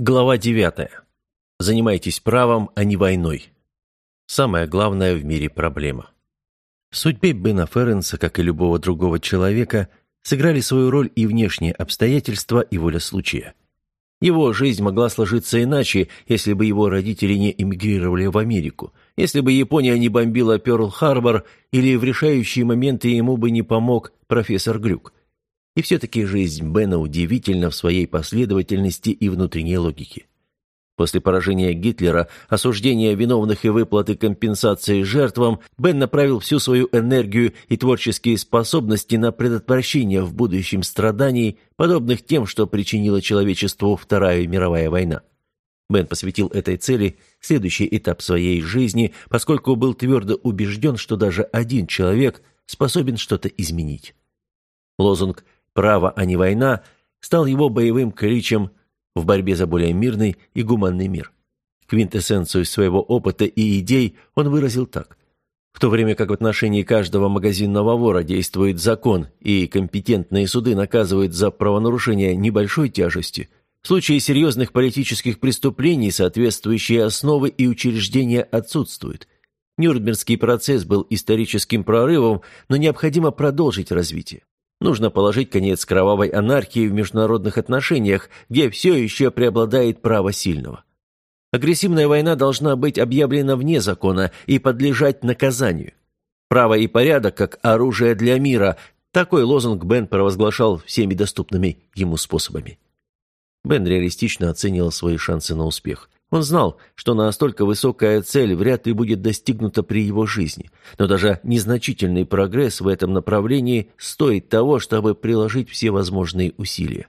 Глава 9. Занимайтесь правом, а не войной. Самая главная в мире проблема. В судьбе Бена Ференса, как и любого другого человека, сыграли свою роль и внешние обстоятельства, и воля случая. Его жизнь могла сложиться иначе, если бы его родители не эмигрировали в Америку, если бы Япония не бомбила Пёрл-Харбор или в решающие моменты ему бы не помог профессор Глюк. И все-таки жизнь Бена удивительна в своей последовательности и внутренней логике. После поражения Гитлера, осуждения виновных и выплаты компенсации жертвам, Бен направил всю свою энергию и творческие способности на предотвращение в будущем страданий, подобных тем, что причинила человечеству Вторая мировая война. Бен посвятил этой цели следующий этап своей жизни, поскольку был твердо убежден, что даже один человек способен что-то изменить. Лозунг «Право, а не война» стал его боевым кличем в борьбе за более мирный и гуманный мир. Квинтэссенцию своего опыта и идей он выразил так. В то время как в отношении каждого магазинного вора действует закон и компетентные суды наказывают за правонарушение небольшой тяжести, в случае серьезных политических преступлений соответствующие основы и учреждения отсутствуют. Нюрнбергский процесс был историческим прорывом, но необходимо продолжить развитие. Нужно положить конец кровавой анархии в международных отношениях, где все еще преобладает право сильного. Агрессивная война должна быть объявлена вне закона и подлежать наказанию. Право и порядок как оружие для мира – такой лозунг Бен провозглашал всеми доступными ему способами. Бен реалистично оценивал свои шансы на успех – он знал, что настолько высокая цель вряд ли будет достигнута при его жизни, но даже незначительный прогресс в этом направлении стоит того, чтобы приложить все возможные усилия.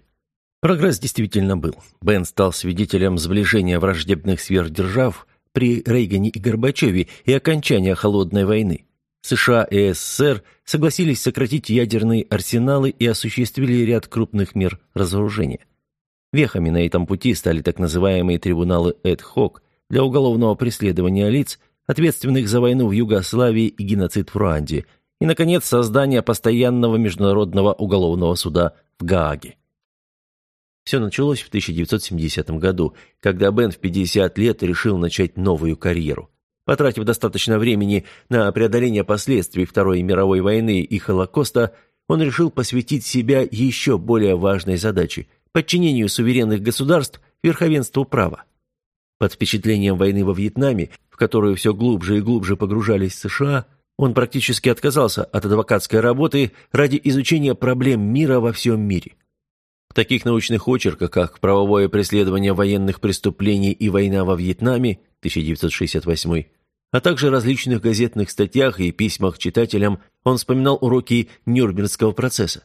Прогресс действительно был. Бен стал свидетелем сближения враждебных сверхдержав при Рейгане и Горбачеве и окончания Холодной войны. США и СССР согласились сократить ядерные арсеналы и осуществили ряд крупных мер разоружения. Вехами на этом пути стали так называемые трибуналы Эд-Хок для уголовного преследования лиц, ответственных за войну в Югославии и геноцид в Руанде, и, наконец, создание постоянного международного уголовного суда в Гааге. Все началось в 1970 году, когда Бен в 50 лет решил начать новую карьеру. Потратив достаточно времени на преодоление последствий Второй мировой войны и Холокоста, он решил посвятить себя еще более важной задаче – подчинению суверенных государств верховенству права. Под впечатлением войны во Вьетнаме, в которую все глубже и глубже погружались США, он практически отказался от адвокатской работы ради изучения проблем мира во всем мире. В таких научных очерках, как «Правовое преследование военных преступлений и война во Вьетнаме» 1968, а также различных газетных статьях и письмах читателям, он вспоминал уроки Нюрнбергского процесса.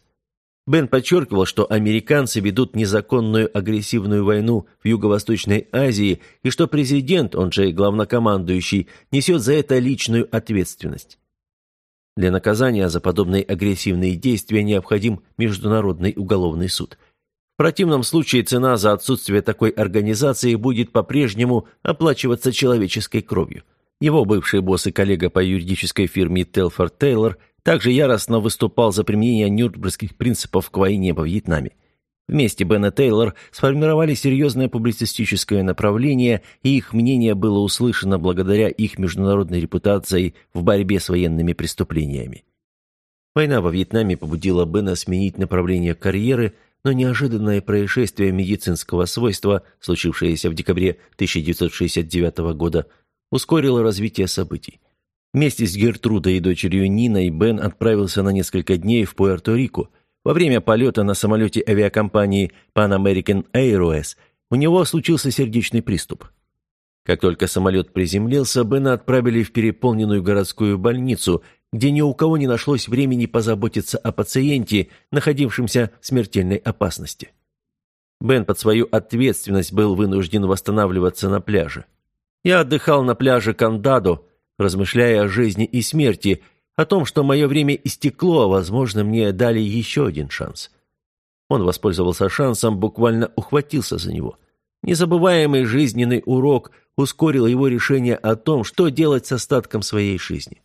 Бен подчеркивал, что американцы ведут незаконную агрессивную войну в Юго-Восточной Азии и что президент, он же главнокомандующий, несет за это личную ответственность. Для наказания за подобные агрессивные действия необходим Международный уголовный суд. В противном случае цена за отсутствие такой организации будет по-прежнему оплачиваться человеческой кровью. Его бывший босс и коллега по юридической фирме Телфорд Тейлор – также яростно выступал за применение нюрнбергских принципов к войне во Вьетнаме. Вместе Бен и Тейлор сформировали серьезное публицистическое направление, и их мнение было услышано благодаря их международной репутации в борьбе с военными преступлениями. Война во Вьетнаме побудила Бена сменить направление карьеры, но неожиданное происшествие медицинского свойства, случившееся в декабре 1969 года, ускорило развитие событий. Вместе с Гертрудой и дочерью Ниной Бен отправился на несколько дней в Пуэрто-Рико. Во время полета на самолете авиакомпании Pan American Airways у него случился сердечный приступ. Как только самолет приземлился, Бена отправили в переполненную городскую больницу, где ни у кого не нашлось времени позаботиться о пациенте, находившемся в смертельной опасности. Бен под свою ответственность был вынужден восстанавливаться на пляже. Я отдыхал на пляже Кандадо, размышляя о жизни и смерти, о том, что мое время истекло, а, возможно, мне дали еще один шанс. Он воспользовался шансом, буквально ухватился за него. Незабываемый жизненный урок ускорил его решение о том, что делать с остатком своей жизни.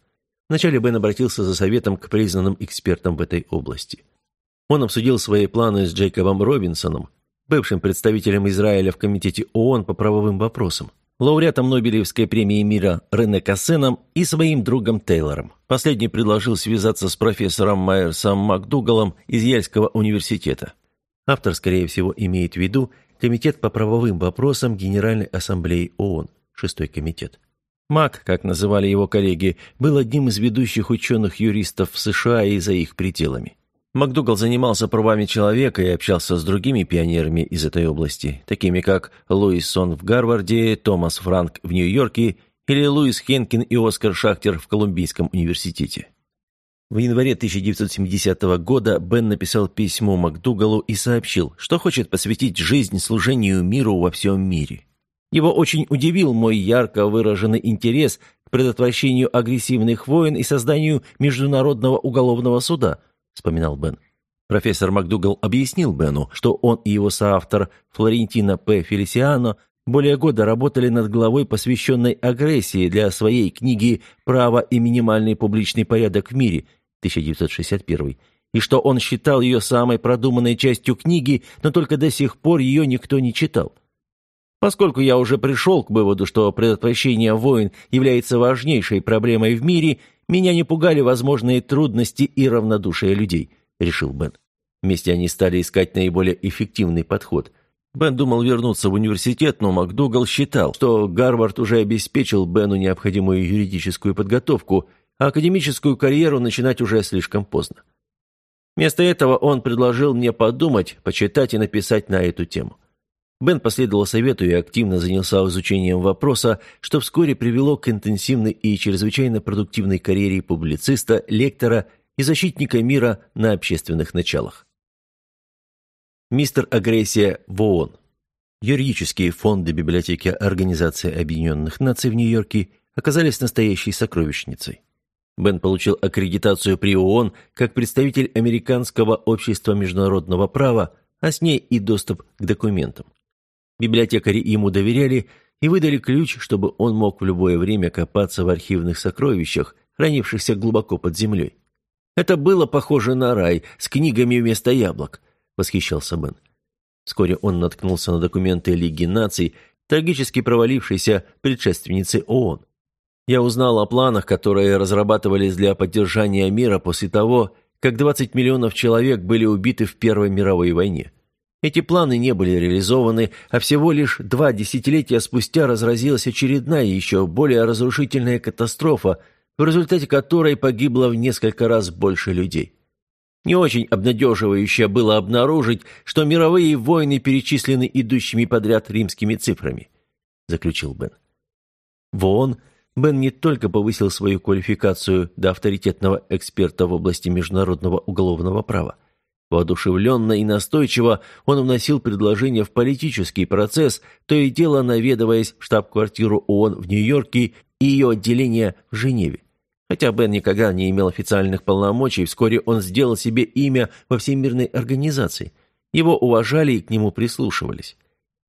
Вначале Бен обратился за советом к признанным экспертам в этой области. Он обсудил свои планы с Джейкобом Робинсоном, бывшим представителем Израиля в Комитете ООН по правовым вопросам, лауреатом Нобелевской премии мира Рене Кассеном и своим другом Тейлором. Последний предложил связаться с профессором Майерсом МакДугалом из Ельского университета. Автор, скорее всего, имеет в виду Комитет по правовым вопросам Генеральной Ассамблеи ООН, шестой комитет. Мак, как называли его коллеги, был одним из ведущих ученых-юристов в США и за их пределами. МакДугал занимался правами человека и общался с другими пионерами из этой области, такими как Луис Сон в Гарварде, Томас Франк в Нью-Йорке или Луис Хенкин и Оскар Шахтер в Колумбийском университете. В январе 1970 года Бен написал письмо МакДугалу и сообщил, что хочет посвятить жизнь служению миру во всем мире. Его очень удивил мой ярко выраженный интерес к предотвращению агрессивных войн и созданию Международного уголовного суда, вспоминал Бен. Профессор МакДугал объяснил Бену, что он и его соавтор Флорентино П. Фелисиано более года работали над главой, посвященной агрессии для своей книги «Право и минимальный публичный порядок в мире», 1961, и что он считал ее самой продуманной частью книги, но только до сих пор ее никто не читал. Поскольку я уже пришел к выводу, что предотвращение войн является важнейшей проблемой в мире, меня не пугали возможные трудности и равнодушие людей, решил Бен. Вместе они стали искать наиболее эффективный подход. Бен думал вернуться в университет, но МакДугал считал, что Гарвард уже обеспечил Бену необходимую юридическую подготовку, а академическую карьеру начинать уже слишком поздно. Вместо этого он предложил мне подумать, почитать и написать на эту тему. Бен последовал совету и активно занялся изучением вопроса, что вскоре привело к интенсивной и чрезвычайно продуктивной карьере публициста, лектора и защитника мира на общественных началах. Мистер Агрессия в ООН. Юридические фонды библиотеки Организации Объединенных Наций в Нью-Йорке оказались настоящей сокровищницей. Бен получил аккредитацию при ООН как представитель Американского общества международного права, а с ней и доступ к документам. Библиотекари ему доверяли и выдали ключ, чтобы он мог в любое время копаться в архивных сокровищах, хранившихся глубоко под землей. «Это было похоже на рай, с книгами вместо яблок», — восхищался Бен. Вскоре он наткнулся на документы Лиги наций, трагически провалившейся предшественницы ООН. Я узнал о планах, которые разрабатывались для поддержания мира после того, как 20 миллионов человек были убиты в Первой мировой войне. Эти планы не были реализованы, а всего лишь два десятилетия спустя разразилась очередная еще более разрушительная катастрофа, в результате которой погибло в несколько раз больше людей. Не очень обнадеживающе было обнаружить, что мировые войны перечислены идущими подряд римскими цифрами, заключил Бен. В Бен не только повысил свою квалификацию до авторитетного эксперта в области международного уголовного права. Воодушевленно и настойчиво он вносил предложения в политический процесс, то и дело наведываясь в штаб-квартиру ООН в Нью-Йорке и ее отделение в Женеве. Хотя Бен никогда не имел официальных полномочий, вскоре он сделал себе имя во Всемирной организации. Его уважали и к нему прислушивались.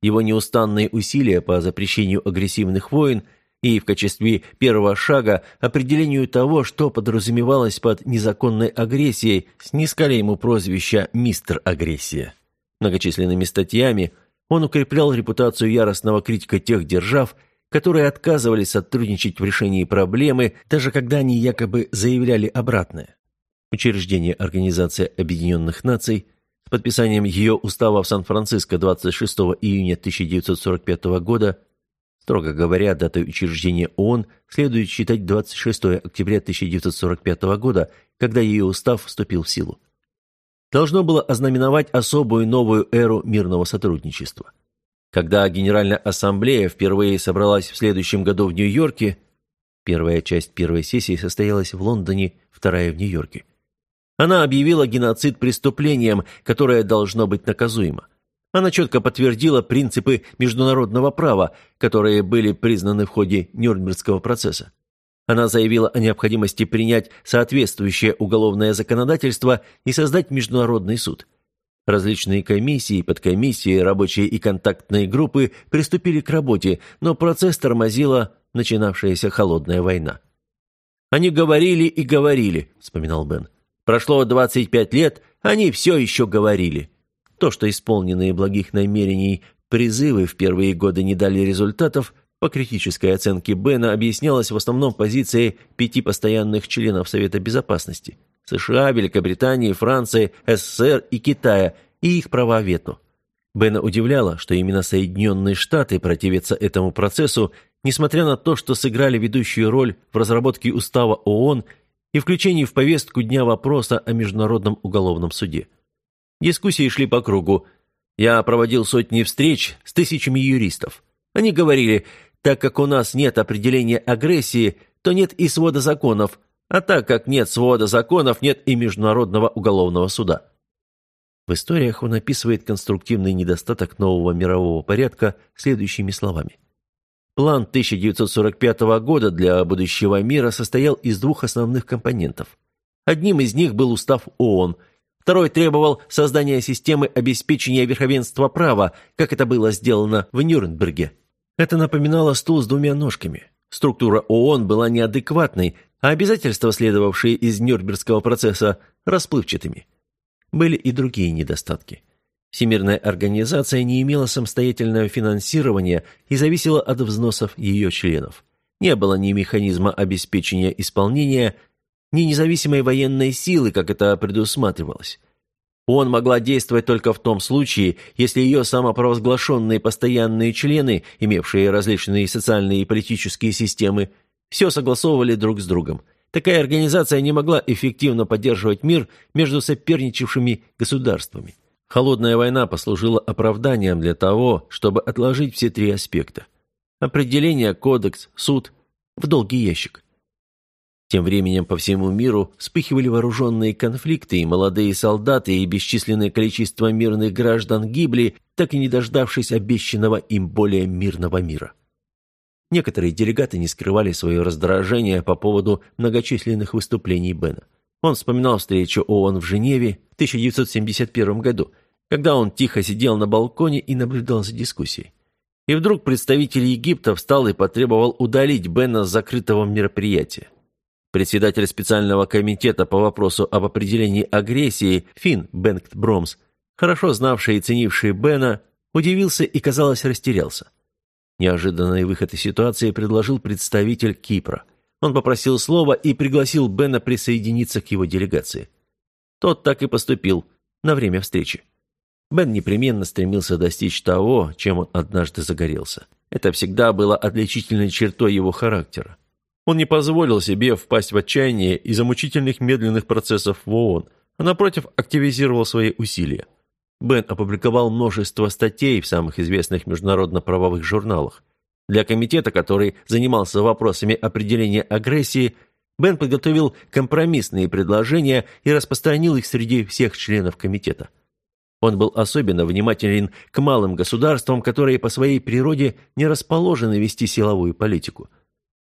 Его неустанные усилия по запрещению агрессивных войн – и в качестве первого шага определению того, что подразумевалось под незаконной агрессией, снискали ему прозвище «Мистер Агрессия». Многочисленными статьями он укреплял репутацию яростного критика тех держав, которые отказывались сотрудничать в решении проблемы, даже когда они якобы заявляли обратное. Учреждение Организации Объединенных Наций с подписанием ее устава в Сан-Франциско 26 июня 1945 года Строго говоря, датой учреждения ООН следует считать 26 октября 1945 года, когда ее устав вступил в силу. Должно было ознаменовать особую новую эру мирного сотрудничества. Когда Генеральная Ассамблея впервые собралась в следующем году в Нью-Йорке, первая часть первой сессии состоялась в Лондоне, вторая в Нью-Йорке. Она объявила геноцид преступлением, которое должно быть наказуемо. Она четко подтвердила принципы международного права, которые были признаны в ходе Нюрнбергского процесса. Она заявила о необходимости принять соответствующее уголовное законодательство и создать международный суд. Различные комиссии, подкомиссии, рабочие и контактные группы приступили к работе, но процесс тормозила начинавшаяся холодная война. «Они говорили и говорили», — вспоминал Бен. «Прошло 25 лет, они все еще говорили». То, что исполненные благих намерений призывы в первые годы не дали результатов, по критической оценке Бена объяснялось в основном позицией пяти постоянных членов Совета Безопасности – США, Великобритании, Франции, СССР и Китая и их права вето. Бена удивляло, что именно Соединенные Штаты противятся этому процессу, несмотря на то, что сыграли ведущую роль в разработке устава ООН и включении в повестку дня вопроса о Международном уголовном суде. Дискуссии шли по кругу. Я проводил сотни встреч с тысячами юристов. Они говорили, так как у нас нет определения агрессии, то нет и свода законов, а так как нет свода законов, нет и Международного уголовного суда. В историях он описывает конструктивный недостаток нового мирового порядка следующими словами. План 1945 года для будущего мира состоял из двух основных компонентов. Одним из них был устав ООН, второй требовал создания системы обеспечения верховенства права, как это было сделано в Нюрнберге. Это напоминало стул с двумя ножками. Структура ООН была неадекватной, а обязательства, следовавшие из Нюрнбергского процесса, расплывчатыми были и другие недостатки. Всемирная организация не имела самостоятельного финансирования и зависела от взносов ее членов. Не было ни механизма обеспечения исполнения, ни независимой военной силы, как это предусматривалось. ООН могла действовать только в том случае, если ее самопровозглашенные постоянные члены, имевшие различные социальные и политические системы, все согласовывали друг с другом – Такая организация не могла эффективно поддерживать мир между соперничавшими государствами. Холодная война послужила оправданием для того, чтобы отложить все три аспекта. Определение, кодекс, суд в долгий ящик. Тем временем по всему миру вспыхивали вооруженные конфликты, и молодые солдаты и бесчисленное количество мирных граждан гибли, так и не дождавшись обещанного им более мирного мира. Некоторые делегаты не скрывали свое раздражение по поводу многочисленных выступлений Бена. Он вспоминал встречу ООН в Женеве в 1971 году, когда он тихо сидел на балконе и наблюдал за дискуссией. И вдруг представитель Египта встал и потребовал удалить Бена с закрытого мероприятия. Председатель специального комитета по вопросу об определении агрессии Финн Бенгт Бромс, хорошо знавший и ценивший Бена, удивился и, казалось, растерялся. Неожиданный выход из ситуации предложил представитель Кипра. Он попросил слова и пригласил Бена присоединиться к его делегации. Тот так и поступил на время встречи. Бен непременно стремился достичь того, чем он однажды загорелся. Это всегда было отличительной чертой его характера. Он не позволил себе впасть в отчаяние из-за мучительных медленных процессов в ООН, а напротив активизировал свои усилия. Бен опубликовал множество статей в самых известных международно-правовых журналах. Для комитета, который занимался вопросами определения агрессии, Бен подготовил компромиссные предложения и распространил их среди всех членов комитета. Он был особенно внимателен к малым государствам, которые по своей природе не расположены вести силовую политику.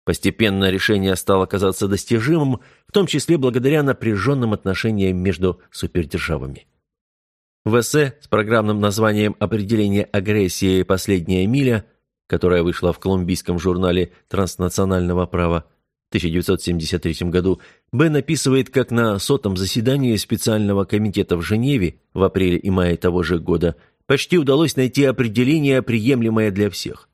Постепенно решение стало казаться достижимым, в том числе благодаря напряженным отношениям между супердержавами. В эссе с программным названием «Определение агрессии. Последняя миля», которая вышла в колумбийском журнале транснационального права в 1973 году, Бен описывает, как на сотом заседании специального комитета в Женеве в апреле и мае того же года почти удалось найти определение, приемлемое для всех.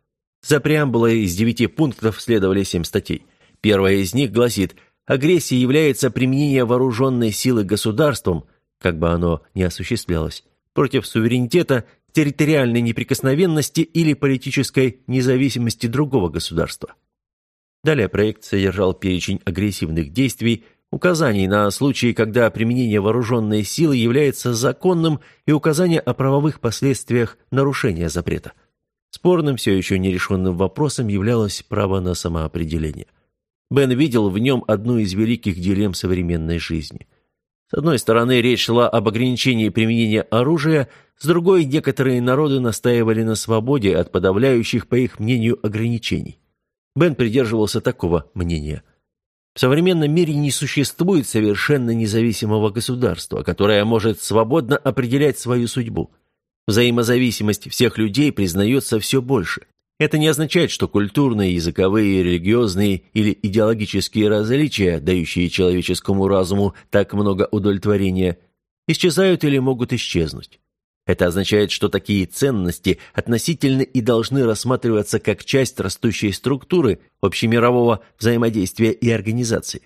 За преамбулой из девяти пунктов следовали семь статей. Первая из них гласит «Агрессия является применение вооруженной силы государством – как бы оно ни осуществлялось, против суверенитета, территориальной неприкосновенности или политической независимости другого государства. Далее проект содержал перечень агрессивных действий, указаний на случаи, когда применение вооруженной силы является законным и указания о правовых последствиях нарушения запрета. Спорным, все еще нерешенным вопросом являлось право на самоопределение. Бен видел в нем одну из великих дилемм современной жизни – с одной стороны, речь шла об ограничении применения оружия, с другой, некоторые народы настаивали на свободе от подавляющих, по их мнению, ограничений. Бен придерживался такого мнения. В современном мире не существует совершенно независимого государства, которое может свободно определять свою судьбу. Взаимозависимость всех людей признается все больше. Это не означает, что культурные, языковые, религиозные или идеологические различия, дающие человеческому разуму так много удовлетворения, исчезают или могут исчезнуть. Это означает, что такие ценности относительны и должны рассматриваться как часть растущей структуры общемирового взаимодействия и организации.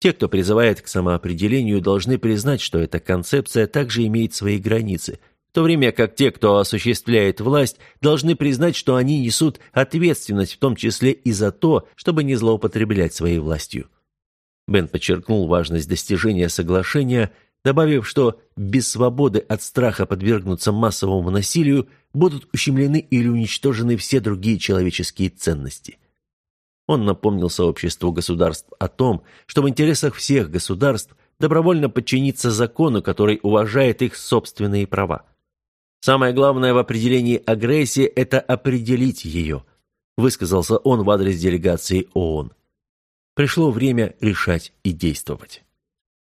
Те, кто призывает к самоопределению, должны признать, что эта концепция также имеет свои границы, в то время как те, кто осуществляет власть, должны признать, что они несут ответственность в том числе и за то, чтобы не злоупотреблять своей властью. Бен подчеркнул важность достижения соглашения – добавив, что без свободы от страха подвергнуться массовому насилию будут ущемлены или уничтожены все другие человеческие ценности. Он напомнил сообществу государств о том, что в интересах всех государств добровольно подчиниться закону, который уважает их собственные права. Самое главное в определении агрессии – это определить ее, высказался он в адрес делегации ООН. Пришло время решать и действовать.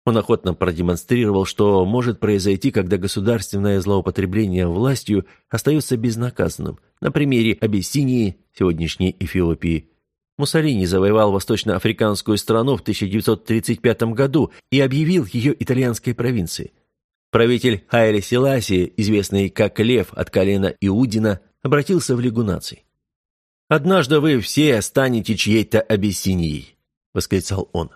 Он охотно продемонстрировал, что может произойти, когда государственное злоупотребление властью остается безнаказанным. На примере Абиссинии, сегодняшней Эфиопии. Муссолини завоевал восточноафриканскую страну в 1935 году и объявил ее итальянской провинцией. Правитель Хайли Селасии, известный как Лев от колена Иудина, обратился в Лигу наций. «Однажды вы все станете чьей-то Абиссинией», — восклицал он.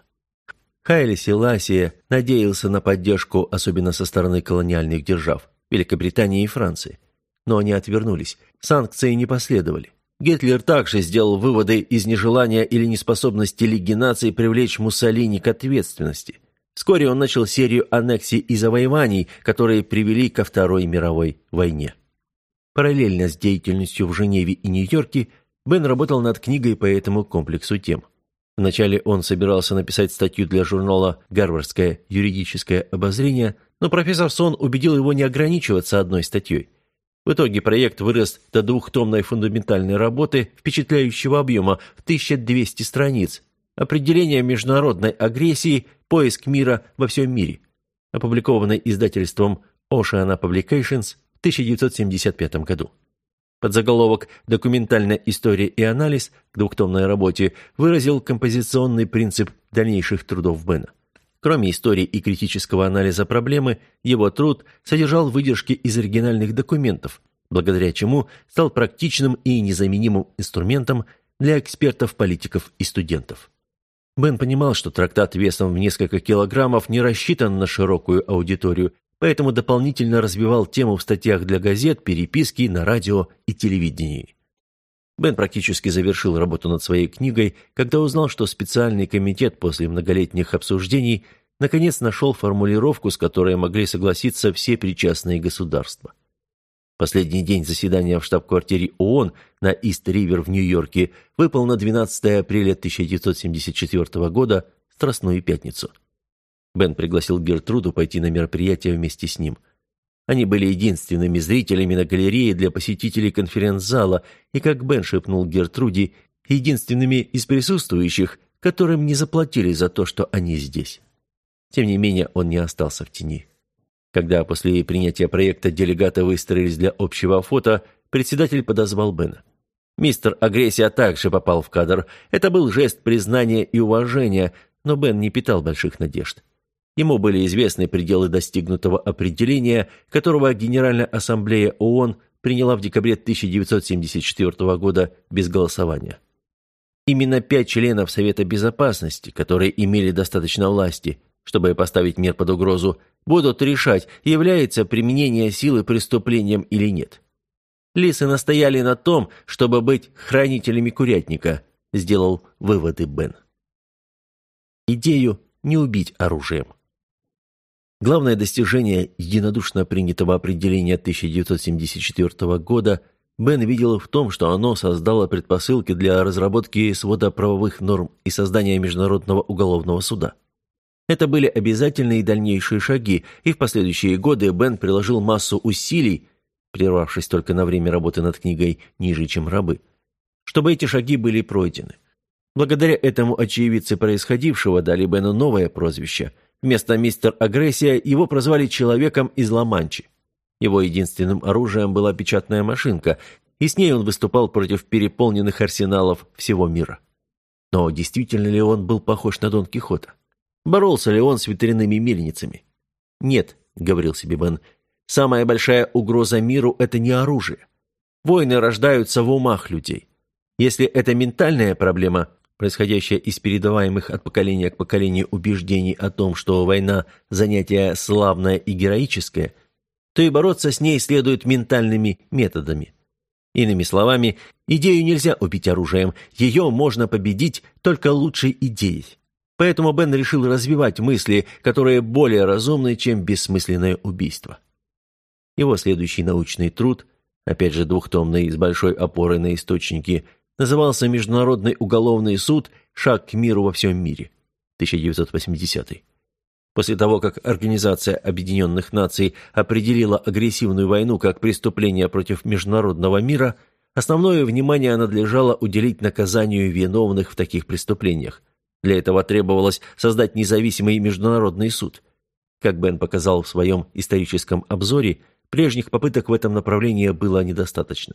Хайли Селасия надеялся на поддержку, особенно со стороны колониальных держав, Великобритании и Франции. Но они отвернулись, санкции не последовали. Гитлер также сделал выводы из нежелания или неспособности Лиги наций привлечь Муссолини к ответственности. Вскоре он начал серию аннексий и завоеваний, которые привели ко Второй мировой войне. Параллельно с деятельностью в Женеве и Нью-Йорке Бен работал над книгой по этому комплексу тем – Вначале он собирался написать статью для журнала «Гарвардское юридическое обозрение», но профессор Сон убедил его не ограничиваться одной статьей. В итоге проект вырос до двухтомной фундаментальной работы впечатляющего объема в 1200 страниц «Определение международной агрессии. Поиск мира во всем мире», опубликованной издательством Oceana Publications в 1975 году. Подзаголовок «Документальная история и анализ» к двухтомной работе выразил композиционный принцип дальнейших трудов Бена. Кроме истории и критического анализа проблемы, его труд содержал выдержки из оригинальных документов, благодаря чему стал практичным и незаменимым инструментом для экспертов, политиков и студентов. Бен понимал, что трактат весом в несколько килограммов не рассчитан на широкую аудиторию поэтому дополнительно развивал тему в статьях для газет, переписки, на радио и телевидении. Бен практически завершил работу над своей книгой, когда узнал, что специальный комитет после многолетних обсуждений наконец нашел формулировку, с которой могли согласиться все причастные государства. Последний день заседания в штаб-квартире ООН на Ист-Ривер в Нью-Йорке выпал на 12 апреля 1974 года, Страстную пятницу – Бен пригласил Гертруду пойти на мероприятие вместе с ним. Они были единственными зрителями на галерее для посетителей конференц-зала, и, как Бен шепнул Гертруде, единственными из присутствующих, которым не заплатили за то, что они здесь. Тем не менее, он не остался в тени. Когда после принятия проекта делегаты выстроились для общего фото, председатель подозвал Бена. Мистер Агрессия также попал в кадр. Это был жест признания и уважения, но Бен не питал больших надежд. Ему были известны пределы достигнутого определения, которого Генеральная Ассамблея ООН приняла в декабре 1974 года без голосования. Именно пять членов Совета Безопасности, которые имели достаточно власти, чтобы поставить мир под угрозу, будут решать, является применение силы преступлением или нет. Лисы настояли на том, чтобы быть хранителями курятника, сделал выводы Бен. Идею не убить оружием. Главное достижение единодушно принятого определения 1974 года Бен видел в том, что оно создало предпосылки для разработки свода правовых норм и создания Международного уголовного суда. Это были обязательные дальнейшие шаги, и в последующие годы Бен приложил массу усилий, прервавшись только на время работы над книгой «Ниже, чем рабы», чтобы эти шаги были пройдены. Благодаря этому очевидцы происходившего дали Бену новое прозвище – Вместо мистер Агрессия его прозвали человеком из Ла-Манчи. Его единственным оружием была печатная машинка, и с ней он выступал против переполненных арсеналов всего мира. Но действительно ли он был похож на Дон Кихота? Боролся ли он с ветряными мельницами? «Нет», — говорил себе Бен, самая большая угроза миру – это не оружие. Войны рождаются в умах людей. Если это ментальная проблема, происходящая из передаваемых от поколения к поколению убеждений о том, что война – занятие славное и героическое, то и бороться с ней следует ментальными методами. Иными словами, идею нельзя убить оружием, ее можно победить только лучшей идеей. Поэтому Бен решил развивать мысли, которые более разумны, чем бессмысленное убийство. Его следующий научный труд, опять же двухтомный с большой опорой на источники, назывался «Международный уголовный суд. Шаг к миру во всем мире» 1980 После того, как Организация Объединенных Наций определила агрессивную войну как преступление против международного мира, основное внимание надлежало уделить наказанию виновных в таких преступлениях. Для этого требовалось создать независимый международный суд. Как Бен показал в своем историческом обзоре, прежних попыток в этом направлении было недостаточно.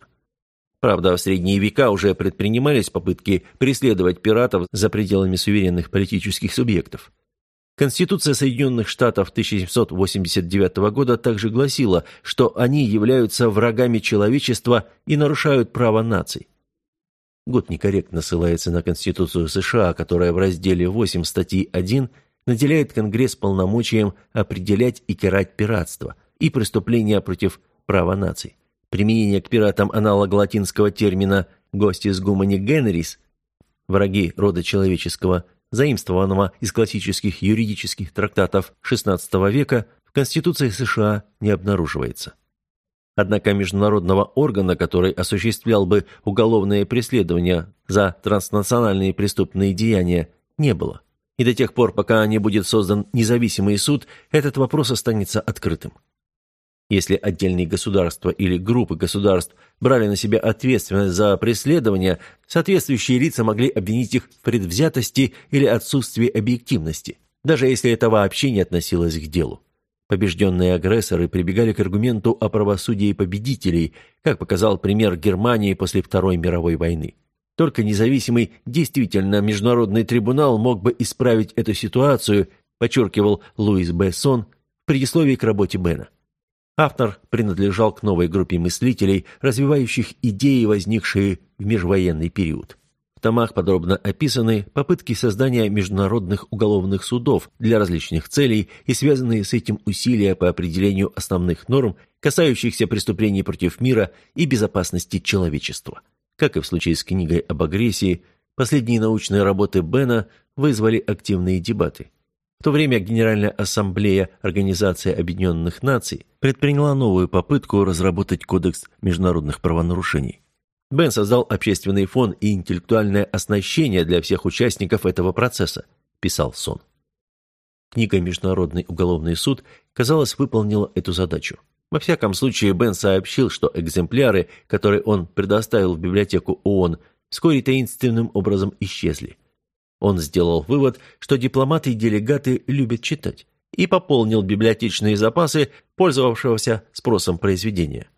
Правда, в средние века уже предпринимались попытки преследовать пиратов за пределами суверенных политических субъектов. Конституция Соединенных Штатов 1789 года также гласила, что они являются врагами человечества и нарушают право наций. Год некорректно ссылается на Конституцию США, которая в разделе 8 статьи 1 наделяет Конгресс полномочием определять и карать пиратство и преступления против права наций. Применение к пиратам аналога латинского термина «гостис гумани генерис» – враги рода человеческого, заимствованного из классических юридических трактатов XVI века, в Конституции США не обнаруживается. Однако международного органа, который осуществлял бы уголовное преследование за транснациональные преступные деяния, не было. И до тех пор, пока не будет создан независимый суд, этот вопрос останется открытым. Если отдельные государства или группы государств брали на себя ответственность за преследование, соответствующие лица могли обвинить их в предвзятости или отсутствии объективности, даже если это вообще не относилось к делу. Побежденные агрессоры прибегали к аргументу о правосудии победителей, как показал пример Германии после Второй мировой войны. Только независимый, действительно международный трибунал мог бы исправить эту ситуацию, подчеркивал Луис Бессон в предисловии к работе Бена. Автор принадлежал к новой группе мыслителей, развивающих идеи, возникшие в межвоенный период. В томах подробно описаны попытки создания международных уголовных судов для различных целей и связанные с этим усилия по определению основных норм, касающихся преступлений против мира и безопасности человечества. Как и в случае с книгой об агрессии, последние научные работы Бена вызвали активные дебаты. В то время Генеральная ассамблея Организации Объединенных Наций предприняла новую попытку разработать кодекс международных правонарушений. Бен создал общественный фон и интеллектуальное оснащение для всех участников этого процесса, писал Сон. Книга «Международный уголовный суд», казалось, выполнила эту задачу. Во всяком случае, Бен сообщил, что экземпляры, которые он предоставил в библиотеку ООН, вскоре таинственным образом исчезли. Он сделал вывод, что дипломаты и делегаты любят читать, и пополнил библиотечные запасы пользовавшегося спросом произведения.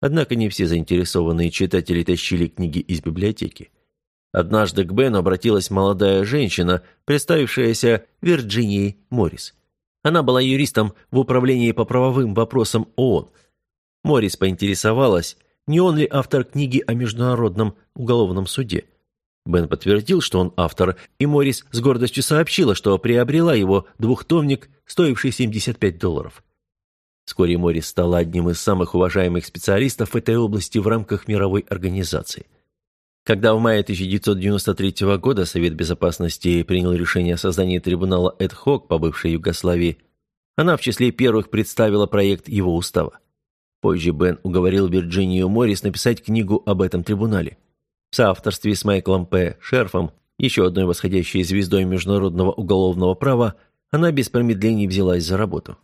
Однако не все заинтересованные читатели тащили книги из библиотеки. Однажды к Бену обратилась молодая женщина, представившаяся Вирджинией Моррис. Она была юристом в управлении по правовым вопросам ООН. Моррис поинтересовалась, не он ли автор книги о Международном уголовном суде – Бен подтвердил, что он автор, и Моррис с гордостью сообщила, что приобрела его двухтомник, стоивший 75 долларов. Вскоре Моррис стала одним из самых уважаемых специалистов в этой области в рамках мировой организации. Когда в мае 1993 года Совет Безопасности принял решение о создании трибунала Эд-Хок по бывшей Югославии, она в числе первых представила проект его устава. Позже Бен уговорил Вирджинию Моррис написать книгу об этом трибунале – в соавторстве с Майклом П. Шерфом, еще одной восходящей звездой международного уголовного права, она без промедлений взялась за работу.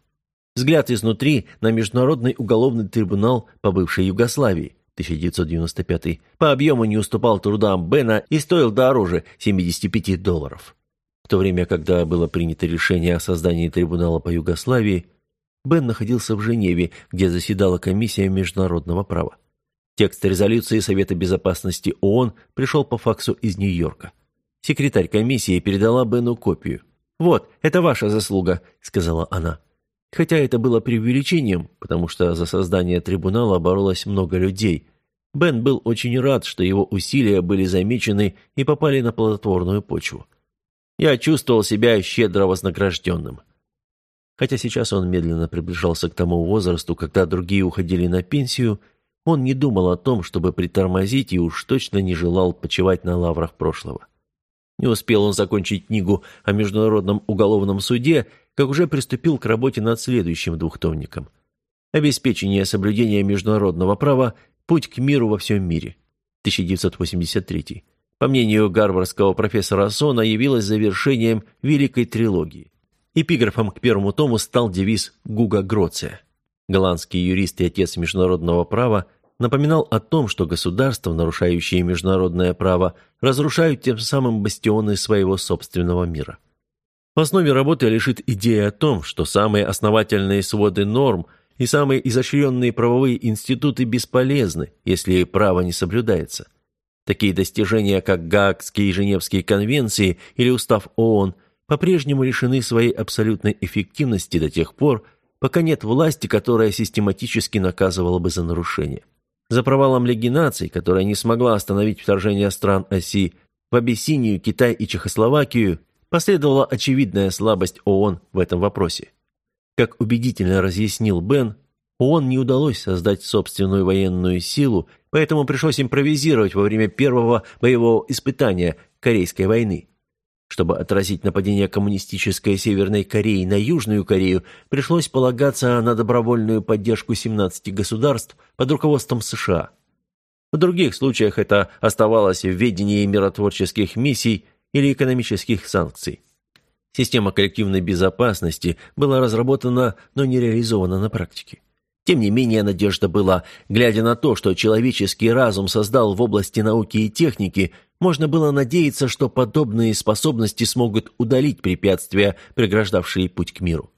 Взгляд изнутри на Международный уголовный трибунал по бывшей Югославии, 1995 по объему не уступал трудам Бена и стоил дороже 75 долларов. В то время, когда было принято решение о создании трибунала по Югославии, Бен находился в Женеве, где заседала комиссия международного права. Текст резолюции Совета Безопасности ООН пришел по факсу из Нью-Йорка. Секретарь комиссии передала Бену копию. «Вот, это ваша заслуга», — сказала она. Хотя это было преувеличением, потому что за создание трибунала боролось много людей. Бен был очень рад, что его усилия были замечены и попали на плодотворную почву. Я чувствовал себя щедро вознагражденным. Хотя сейчас он медленно приближался к тому возрасту, когда другие уходили на пенсию, он не думал о том, чтобы притормозить и уж точно не желал почивать на лаврах прошлого. Не успел он закончить книгу о Международном уголовном суде, как уже приступил к работе над следующим двухтомником. «Обеспечение соблюдения международного права. Путь к миру во всем мире». 1983. По мнению гарвардского профессора Сона, явилось завершением Великой трилогии. Эпиграфом к первому тому стал девиз Гуга Гроция. Голландский юрист и отец международного права напоминал о том, что государства, нарушающие международное право, разрушают тем самым бастионы своего собственного мира. В основе работы лежит идея о том, что самые основательные своды норм и самые изощренные правовые институты бесполезны, если право не соблюдается. Такие достижения, как Гаагские и Женевские конвенции или Устав ООН, по-прежнему лишены своей абсолютной эффективности до тех пор, пока нет власти, которая систематически наказывала бы за нарушение. За провалом Лиги наций, которая не смогла остановить вторжение стран оси в Абиссинию, Китай и Чехословакию, последовала очевидная слабость ООН в этом вопросе. Как убедительно разъяснил Бен, ООН не удалось создать собственную военную силу, поэтому пришлось импровизировать во время первого боевого испытания Корейской войны. Чтобы отразить нападение коммунистической Северной Кореи на Южную Корею, пришлось полагаться на добровольную поддержку 17 государств под руководством США. В других случаях это оставалось в ведении миротворческих миссий или экономических санкций. Система коллективной безопасности была разработана, но не реализована на практике. Тем не менее, надежда была, глядя на то, что человеческий разум создал в области науки и техники, можно было надеяться, что подобные способности смогут удалить препятствия, преграждавшие путь к миру.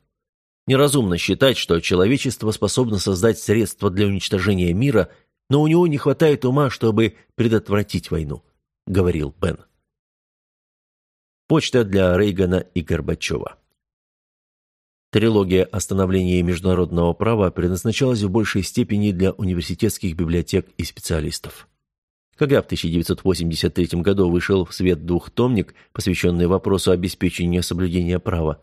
Неразумно считать, что человечество способно создать средства для уничтожения мира, но у него не хватает ума, чтобы предотвратить войну, говорил Бен. Почта для Рейгана и Горбачева. Трилогия о становлении международного права предназначалась в большей степени для университетских библиотек и специалистов. Когда в 1983 году вышел в свет двухтомник, посвященный вопросу обеспечения соблюдения права,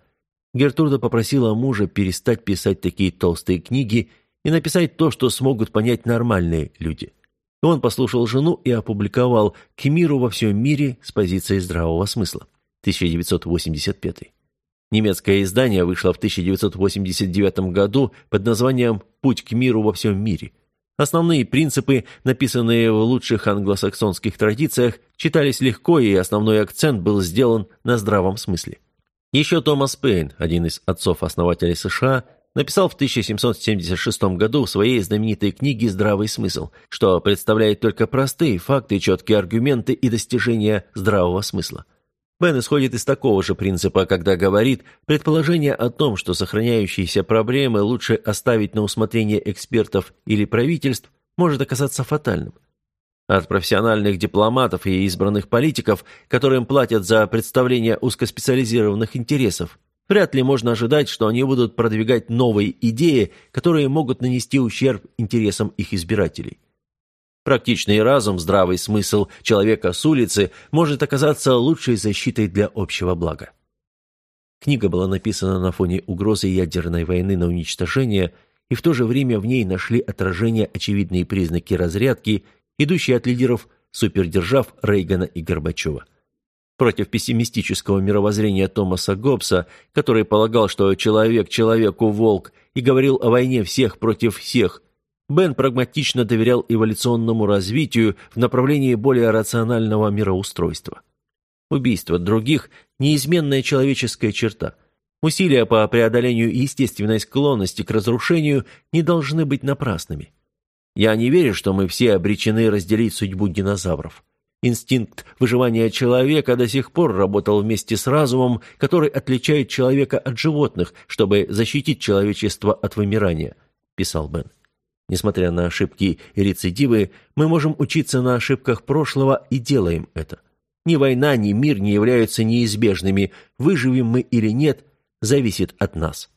Гертруда попросила мужа перестать писать такие толстые книги и написать то, что смогут понять нормальные люди. Он послушал жену и опубликовал «К миру во всем мире» с позиции здравого смысла. 1985. Немецкое издание вышло в 1989 году под названием «Путь к миру во всем мире». Основные принципы, написанные в лучших англосаксонских традициях, читались легко, и основной акцент был сделан на здравом смысле. Еще Томас Пейн, один из отцов-основателей США, написал в 1776 году в своей знаменитой книге «Здравый смысл», что представляет только простые факты, четкие аргументы и достижения здравого смысла. Бен исходит из такого же принципа, когда говорит, предположение о том, что сохраняющиеся проблемы лучше оставить на усмотрение экспертов или правительств, может оказаться фатальным. От профессиональных дипломатов и избранных политиков, которым платят за представление узкоспециализированных интересов, вряд ли можно ожидать, что они будут продвигать новые идеи, которые могут нанести ущерб интересам их избирателей. Практичный разум, здравый смысл человека с улицы может оказаться лучшей защитой для общего блага. Книга была написана на фоне угрозы ядерной войны на уничтожение, и в то же время в ней нашли отражение очевидные признаки разрядки, идущие от лидеров супердержав Рейгана и Горбачева. Против пессимистического мировоззрения Томаса Гоббса, который полагал, что человек человеку волк и говорил о войне всех против всех – Бен прагматично доверял эволюционному развитию в направлении более рационального мироустройства. Убийство других – неизменная человеческая черта. Усилия по преодолению естественной склонности к разрушению не должны быть напрасными. Я не верю, что мы все обречены разделить судьбу динозавров. Инстинкт выживания человека до сих пор работал вместе с разумом, который отличает человека от животных, чтобы защитить человечество от вымирания, писал Бен. Несмотря на ошибки и рецидивы, мы можем учиться на ошибках прошлого и делаем это. Ни война, ни мир не являются неизбежными, выживем мы или нет, зависит от нас.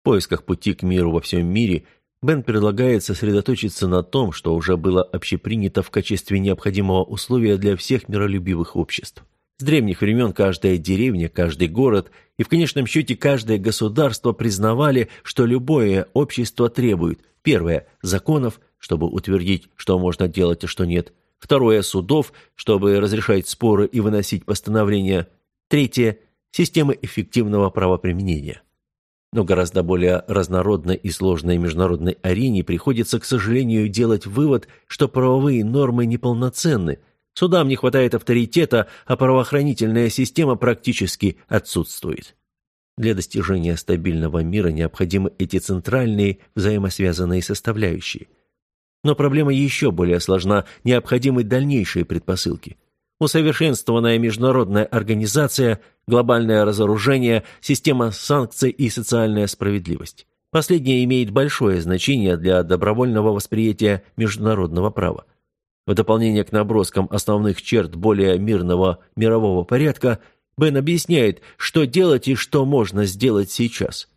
В поисках пути к миру во всем мире Бен предлагает сосредоточиться на том, что уже было общепринято в качестве необходимого условия для всех миролюбивых обществ. С древних времен каждая деревня, каждый город и в конечном счете каждое государство признавали, что любое общество требует, первое, законов, чтобы утвердить, что можно делать, а что нет, второе, судов, чтобы разрешать споры и выносить постановления, третье, системы эффективного правоприменения. Но гораздо более разнородной и сложной международной арене приходится, к сожалению, делать вывод, что правовые нормы неполноценны – Судам не хватает авторитета, а правоохранительная система практически отсутствует. Для достижения стабильного мира необходимы эти центральные взаимосвязанные составляющие. Но проблема еще более сложна, необходимы дальнейшие предпосылки. Усовершенствованная международная организация, глобальное разоружение, система санкций и социальная справедливость. Последнее имеет большое значение для добровольного восприятия международного права. В дополнение к наброскам основных черт более мирного мирового порядка, Бен объясняет, что делать и что можно сделать сейчас.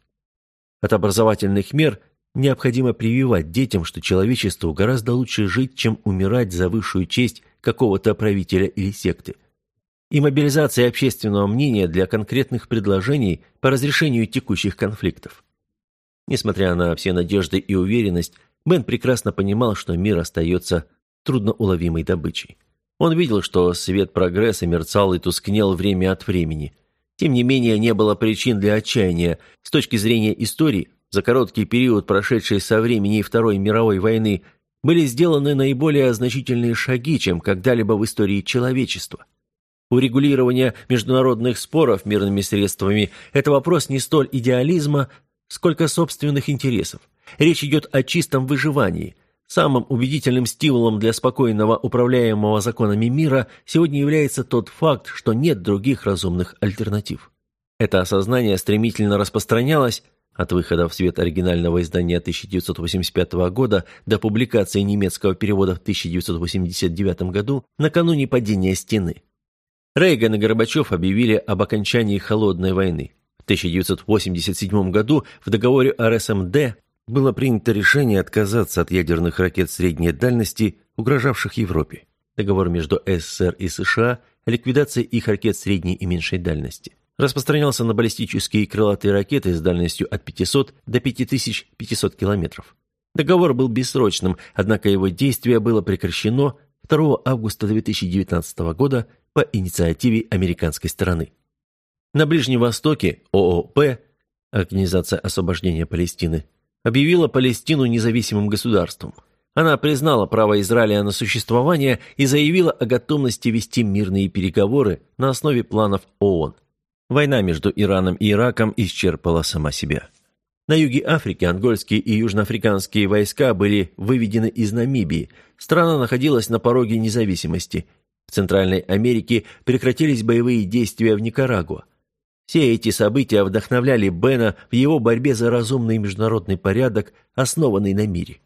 От образовательных мер необходимо прививать детям, что человечеству гораздо лучше жить, чем умирать за высшую честь какого-то правителя или секты. И мобилизация общественного мнения для конкретных предложений по разрешению текущих конфликтов. Несмотря на все надежды и уверенность, Бен прекрасно понимал, что мир остается трудноуловимой добычей. Он видел, что свет прогресса мерцал и тускнел время от времени. Тем не менее, не было причин для отчаяния. С точки зрения истории, за короткий период, прошедший со времени Второй мировой войны, были сделаны наиболее значительные шаги, чем когда-либо в истории человечества. Урегулирование международных споров мирными средствами – это вопрос не столь идеализма, сколько собственных интересов. Речь идет о чистом выживании – Самым убедительным стимулом для спокойного управляемого законами мира сегодня является тот факт, что нет других разумных альтернатив. Это осознание стремительно распространялось от выхода в свет оригинального издания 1985 года до публикации немецкого перевода в 1989 году накануне падения стены. Рейган и Горбачев объявили об окончании Холодной войны. В 1987 году в договоре РСМД было принято решение отказаться от ядерных ракет средней дальности, угрожавших Европе. Договор между СССР и США о ликвидации их ракет средней и меньшей дальности распространялся на баллистические крылатые ракеты с дальностью от 500 до 5500 километров. Договор был бессрочным, однако его действие было прекращено 2 августа 2019 года по инициативе американской стороны. На Ближнем Востоке ООП, Организация освобождения Палестины, объявила Палестину независимым государством. Она признала право Израиля на существование и заявила о готовности вести мирные переговоры на основе планов ООН. Война между Ираном и Ираком исчерпала сама себя. На юге Африки ангольские и южноафриканские войска были выведены из Намибии. Страна находилась на пороге независимости. В Центральной Америке прекратились боевые действия в Никарагуа. Все эти события вдохновляли Бена в его борьбе за разумный международный порядок, основанный на мире.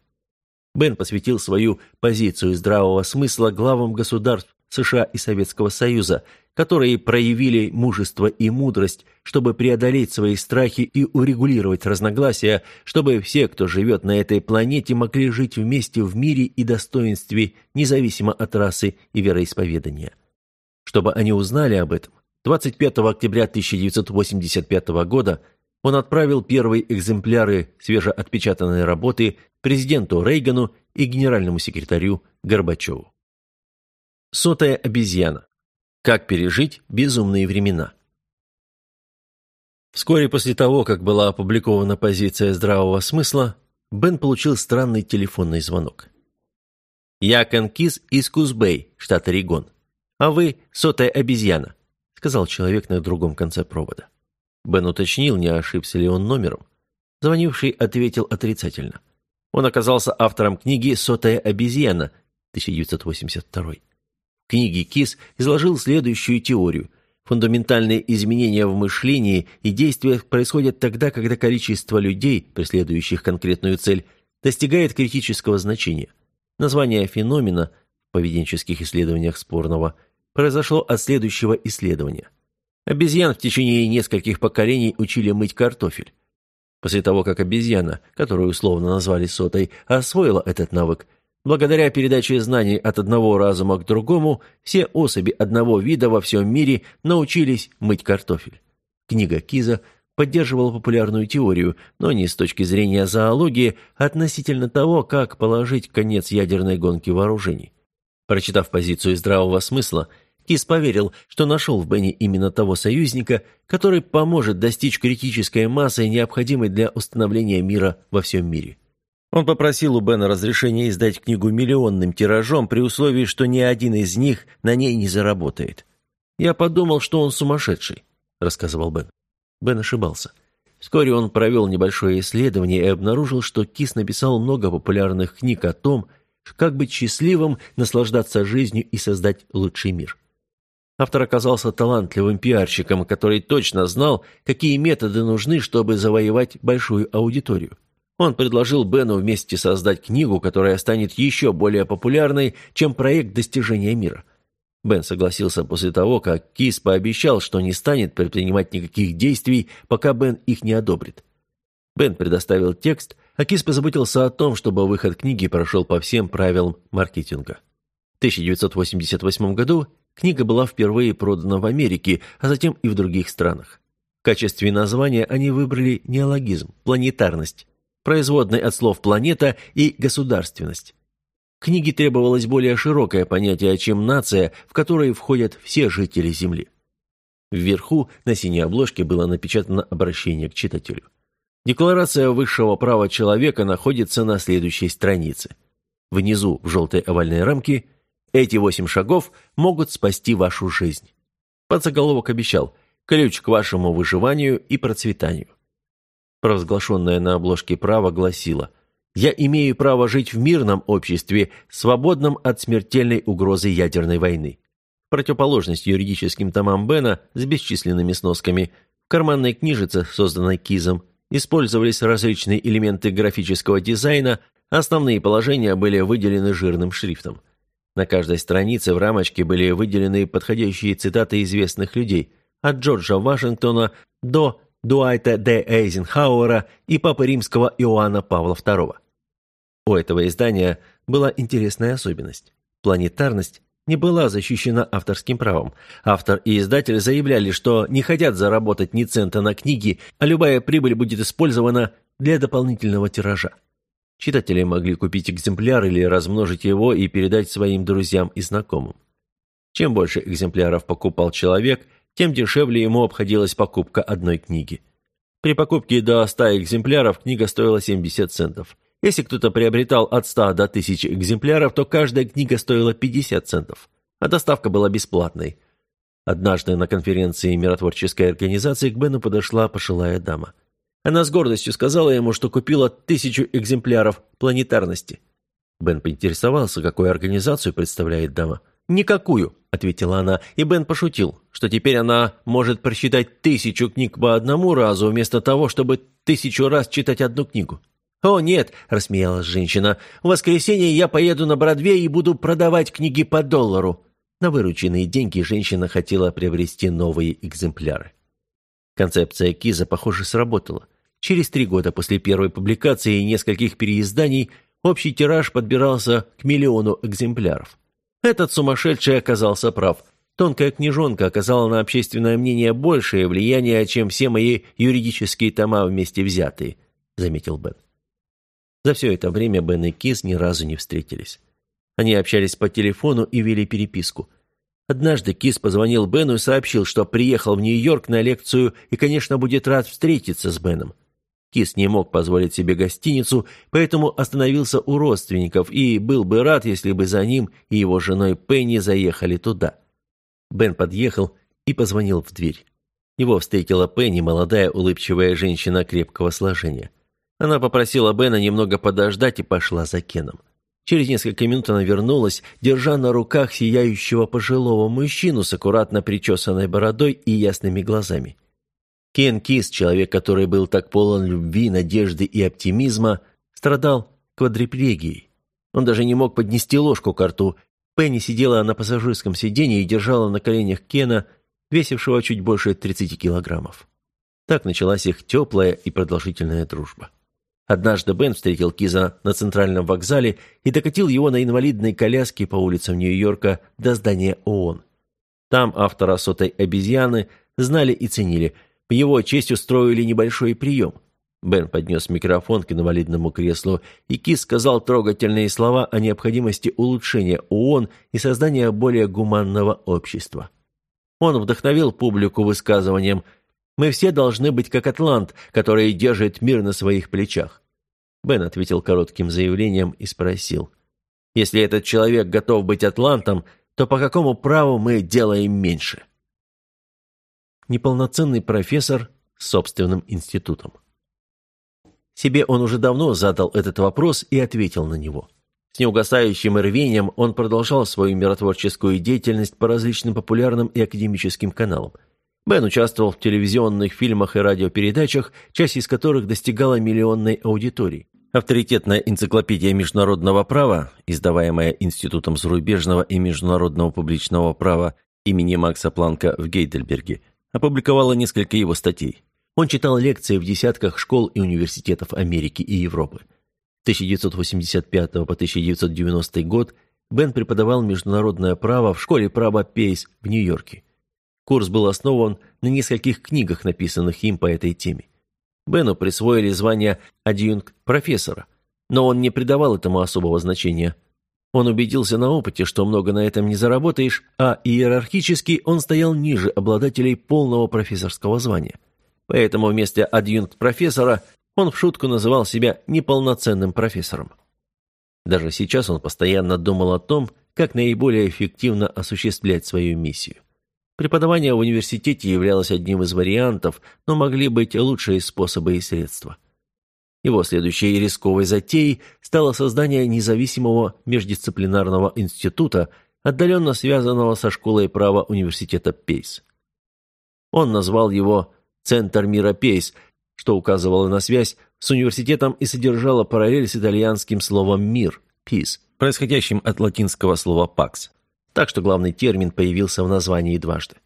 Бен посвятил свою позицию здравого смысла главам государств США и Советского Союза, которые проявили мужество и мудрость, чтобы преодолеть свои страхи и урегулировать разногласия, чтобы все, кто живет на этой планете, могли жить вместе в мире и достоинстве, независимо от расы и вероисповедания. Чтобы они узнали об этом, 25 октября 1985 года он отправил первые экземпляры свежеотпечатанной работы президенту Рейгану и генеральному секретарю Горбачеву. Сотая обезьяна. Как пережить безумные времена. Вскоре после того, как была опубликована позиция здравого смысла, Бен получил странный телефонный звонок. «Я Конкис из Кузбей, штат Орегон. А вы сотая обезьяна сказал человек на другом конце провода. Бен уточнил, не ошибся ли он номером. Звонивший ответил отрицательно. Он оказался автором книги «Сотая обезьяна» 1982. В книге Кис изложил следующую теорию. Фундаментальные изменения в мышлении и действиях происходят тогда, когда количество людей, преследующих конкретную цель, достигает критического значения. Название феномена в поведенческих исследованиях спорного – произошло от следующего исследования. Обезьян в течение нескольких поколений учили мыть картофель. После того, как обезьяна, которую условно назвали сотой, освоила этот навык, благодаря передаче знаний от одного разума к другому, все особи одного вида во всем мире научились мыть картофель. Книга Киза поддерживала популярную теорию, но не с точки зрения зоологии, а относительно того, как положить конец ядерной гонке вооружений. Прочитав позицию здравого смысла, Кис поверил, что нашел в Бене именно того союзника, который поможет достичь критической массы, необходимой для установления мира во всем мире. Он попросил у Бена разрешения издать книгу миллионным тиражом при условии, что ни один из них на ней не заработает. «Я подумал, что он сумасшедший», — рассказывал Бен. Бен ошибался. Вскоре он провел небольшое исследование и обнаружил, что Кис написал много популярных книг о том, как быть счастливым, наслаждаться жизнью и создать лучший мир. Автор оказался талантливым пиарщиком, который точно знал, какие методы нужны, чтобы завоевать большую аудиторию. Он предложил Бену вместе создать книгу, которая станет еще более популярной, чем проект достижения мира. Бен согласился после того, как Кис пообещал, что не станет предпринимать никаких действий, пока Бен их не одобрит. Бен предоставил текст, а Кис позаботился о том, чтобы выход книги прошел по всем правилам маркетинга. В 1988 году Книга была впервые продана в Америке, а затем и в других странах. В качестве названия они выбрали неологизм – планетарность, производный от слов «планета» и «государственность». Книге требовалось более широкое понятие, чем нация, в которой входят все жители Земли. Вверху на синей обложке было напечатано обращение к читателю. Декларация высшего права человека находится на следующей странице. Внизу, в желтой овальной рамке – эти восемь шагов могут спасти вашу жизнь. Подзаголовок обещал «Ключ к вашему выживанию и процветанию». Провозглашенное на обложке право гласило «Я имею право жить в мирном обществе, свободном от смертельной угрозы ядерной войны». Противоположность юридическим томам Бена с бесчисленными сносками, в карманной книжице, созданной Кизом, использовались различные элементы графического дизайна, основные положения были выделены жирным шрифтом – на каждой странице в рамочке были выделены подходящие цитаты известных людей, от Джорджа Вашингтона до Дуайта Д. Эйзенхауэра и Папы Римского Иоанна Павла II. У этого издания была интересная особенность. Планетарность не была защищена авторским правом. Автор и издатель заявляли, что не хотят заработать ни цента на книги, а любая прибыль будет использована для дополнительного тиража. Читатели могли купить экземпляр или размножить его и передать своим друзьям и знакомым. Чем больше экземпляров покупал человек, тем дешевле ему обходилась покупка одной книги. При покупке до 100 экземпляров книга стоила 70 центов. Если кто-то приобретал от 100 до 1000 экземпляров, то каждая книга стоила 50 центов, а доставка была бесплатной. Однажды на конференции миротворческой организации к Бену подошла пожилая дама – она с гордостью сказала ему, что купила тысячу экземпляров планетарности. Бен поинтересовался, какую организацию представляет дама. «Никакую», — ответила она, и Бен пошутил, что теперь она может прочитать тысячу книг по одному разу, вместо того, чтобы тысячу раз читать одну книгу. «О, нет», — рассмеялась женщина, — «в воскресенье я поеду на Бродвей и буду продавать книги по доллару». На вырученные деньги женщина хотела приобрести новые экземпляры. Концепция Киза, похоже, сработала. Через три года после первой публикации и нескольких переизданий общий тираж подбирался к миллиону экземпляров. Этот сумасшедший оказался прав. Тонкая книжонка оказала на общественное мнение большее влияние, чем все мои юридические тома вместе взятые, заметил Бен. За все это время Бен и Киз ни разу не встретились. Они общались по телефону и вели переписку – Однажды Кис позвонил Бену и сообщил, что приехал в Нью-Йорк на лекцию и, конечно, будет рад встретиться с Беном. Кис не мог позволить себе гостиницу, поэтому остановился у родственников и был бы рад, если бы за ним и его женой Пенни заехали туда. Бен подъехал и позвонил в дверь. Его встретила Пенни, молодая улыбчивая женщина крепкого сложения. Она попросила Бена немного подождать и пошла за Кеном. Через несколько минут она вернулась, держа на руках сияющего пожилого мужчину с аккуратно причесанной бородой и ясными глазами. Кен Кис, человек, который был так полон любви, надежды и оптимизма, страдал квадриплегией. Он даже не мог поднести ложку к рту. Пенни сидела на пассажирском сиденье и держала на коленях Кена, весившего чуть больше 30 килограммов. Так началась их теплая и продолжительная дружба. Однажды Бен встретил Киза на центральном вокзале и докатил его на инвалидной коляске по улицам Нью-Йорка до здания ООН. Там автора сотой обезьяны знали и ценили. В его честь устроили небольшой прием. Бен поднес микрофон к инвалидному креслу, и Киз сказал трогательные слова о необходимости улучшения ООН и создания более гуманного общества. Он вдохновил публику высказыванием «Мы все должны быть как Атлант, который держит мир на своих плечах». Бен ответил коротким заявлением и спросил, «Если этот человек готов быть Атлантом, то по какому праву мы делаем меньше?» Неполноценный профессор с собственным институтом. Себе он уже давно задал этот вопрос и ответил на него. С неугасающим рвением он продолжал свою миротворческую деятельность по различным популярным и академическим каналам. Бен участвовал в телевизионных фильмах и радиопередачах, часть из которых достигала миллионной аудитории. Авторитетная энциклопедия международного права, издаваемая Институтом зарубежного и международного публичного права имени Макса Планка в Гейдельберге, опубликовала несколько его статей. Он читал лекции в десятках школ и университетов Америки и Европы. С 1985 по 1990 год Бен преподавал международное право в школе права Пейс в Нью-Йорке. Курс был основан на нескольких книгах, написанных им по этой теме. Бену присвоили звание адъюнкт профессора, но он не придавал этому особого значения. Он убедился на опыте, что много на этом не заработаешь, а иерархически он стоял ниже обладателей полного профессорского звания – Поэтому вместо адъюнкт-профессора он в шутку называл себя неполноценным профессором. Даже сейчас он постоянно думал о том, как наиболее эффективно осуществлять свою миссию. Преподавание в университете являлось одним из вариантов, но могли быть лучшие способы и средства. Его следующей рисковой затеей стало создание независимого междисциплинарного института, отдаленно связанного со школой права университета Пейс. Он назвал его Центр мира Пейс, что указывало на связь с университетом и содержало параллель с итальянским словом «мир» – «peace», происходящим от латинского слова «pax». Так что главный термин появился в названии дважды.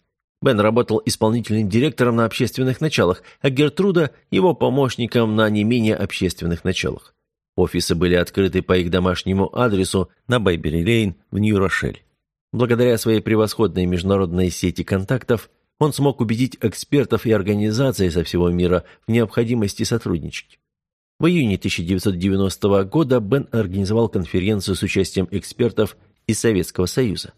Бен работал исполнительным директором на общественных началах, а Гертруда – его помощником на не менее общественных началах. Офисы были открыты по их домашнему адресу на Байбери-Лейн в Нью-Рошель. Благодаря своей превосходной международной сети контактов – он смог убедить экспертов и организаций со всего мира в необходимости сотрудничать. В июне 1990 года Бен организовал конференцию с участием экспертов из Советского Союза.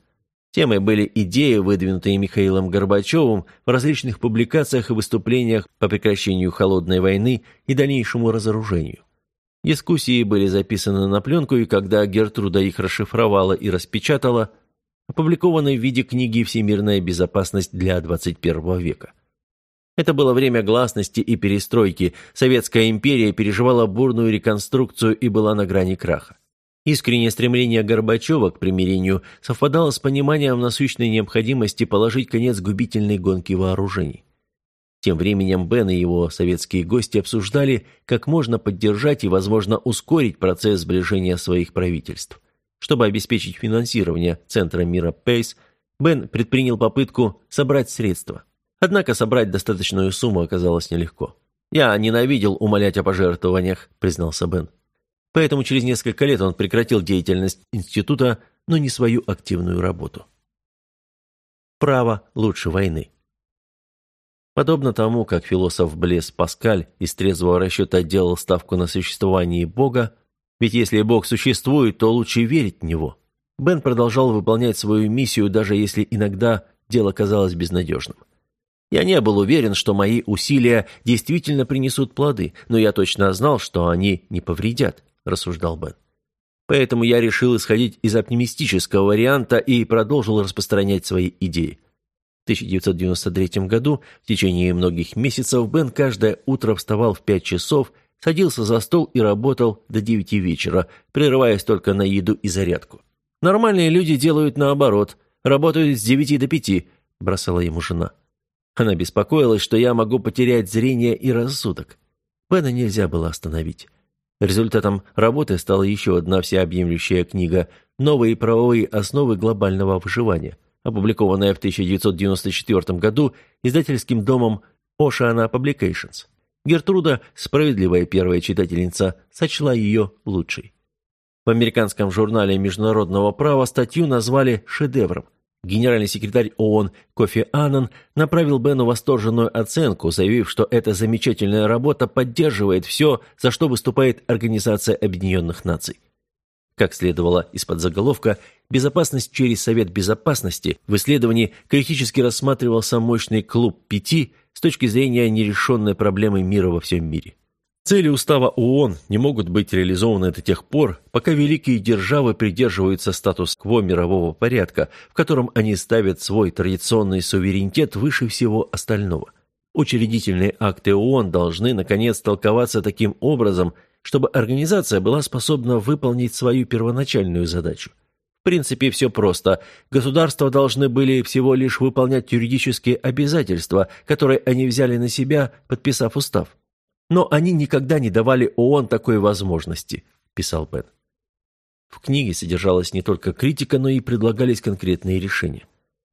Темой были идеи, выдвинутые Михаилом Горбачевым в различных публикациях и выступлениях по прекращению холодной войны и дальнейшему разоружению. Дискуссии были записаны на пленку, и когда Гертруда их расшифровала и распечатала – опубликованной в виде книги «Всемирная безопасность для 21 века». Это было время гласности и перестройки. Советская империя переживала бурную реконструкцию и была на грани краха. Искреннее стремление Горбачева к примирению совпадало с пониманием насущной необходимости положить конец губительной гонке вооружений. Тем временем Бен и его советские гости обсуждали, как можно поддержать и, возможно, ускорить процесс сближения своих правительств. Чтобы обеспечить финансирование Центра мира Пейс, Бен предпринял попытку собрать средства. Однако собрать достаточную сумму оказалось нелегко. «Я ненавидел умолять о пожертвованиях», — признался Бен. Поэтому через несколько лет он прекратил деятельность института, но не свою активную работу. Право лучше войны. Подобно тому, как философ Блес Паскаль из трезвого расчета делал ставку на существование Бога, ведь если Бог существует, то лучше верить в Него. Бен продолжал выполнять свою миссию, даже если иногда дело казалось безнадежным. Я не был уверен, что мои усилия действительно принесут плоды, но я точно знал, что они не повредят, рассуждал Бен. Поэтому я решил исходить из оптимистического варианта и продолжил распространять свои идеи. В 1993 году в течение многих месяцев Бен каждое утро вставал в 5 часов – садился за стол и работал до девяти вечера, прерываясь только на еду и зарядку. «Нормальные люди делают наоборот, работают с девяти до пяти», – бросала ему жена. Она беспокоилась, что я могу потерять зрение и рассудок. Бена нельзя было остановить. Результатом работы стала еще одна всеобъемлющая книга «Новые правовые основы глобального выживания», опубликованная в 1994 году издательским домом Oceana Publications. Гертруда, справедливая первая читательница, сочла ее лучшей. В американском журнале международного права статью назвали «шедевром». Генеральный секретарь ООН Кофи Аннан направил Бену восторженную оценку, заявив, что эта замечательная работа поддерживает все, за что выступает Организация Объединенных Наций. Как следовало из-под заголовка, безопасность через Совет Безопасности в исследовании критически рассматривался мощный клуб пяти с точки зрения нерешенной проблемы мира во всем мире. Цели устава ООН не могут быть реализованы до тех пор, пока великие державы придерживаются статус-кво мирового порядка, в котором они ставят свой традиционный суверенитет выше всего остального. Учредительные акты ООН должны, наконец, толковаться таким образом, чтобы организация была способна выполнить свою первоначальную задачу. В принципе, все просто. Государства должны были всего лишь выполнять юридические обязательства, которые они взяли на себя, подписав устав. Но они никогда не давали ООН такой возможности, писал Бен. В книге содержалась не только критика, но и предлагались конкретные решения.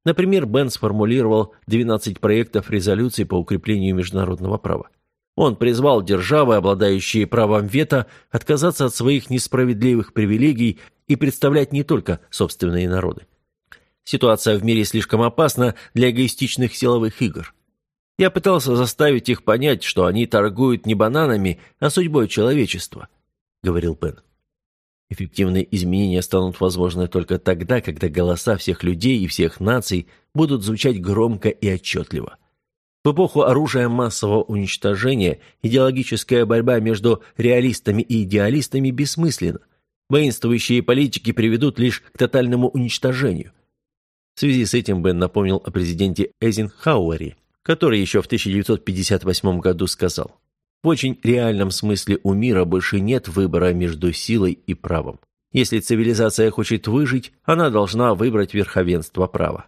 Например, Бен сформулировал 12 проектов резолюций по укреплению международного права. Он призвал державы, обладающие правом вето, отказаться от своих несправедливых привилегий и представлять не только собственные народы. Ситуация в мире слишком опасна для эгоистичных силовых игр. Я пытался заставить их понять, что они торгуют не бананами, а судьбой человечества», — говорил Бен. Эффективные изменения станут возможны только тогда, когда голоса всех людей и всех наций будут звучать громко и отчетливо. В эпоху оружия массового уничтожения идеологическая борьба между реалистами и идеалистами бессмысленна. Воинствующие политики приведут лишь к тотальному уничтожению. В связи с этим Бен напомнил о президенте Эйзенхауэре, который еще в 1958 году сказал, «В очень реальном смысле у мира больше нет выбора между силой и правом. Если цивилизация хочет выжить, она должна выбрать верховенство права».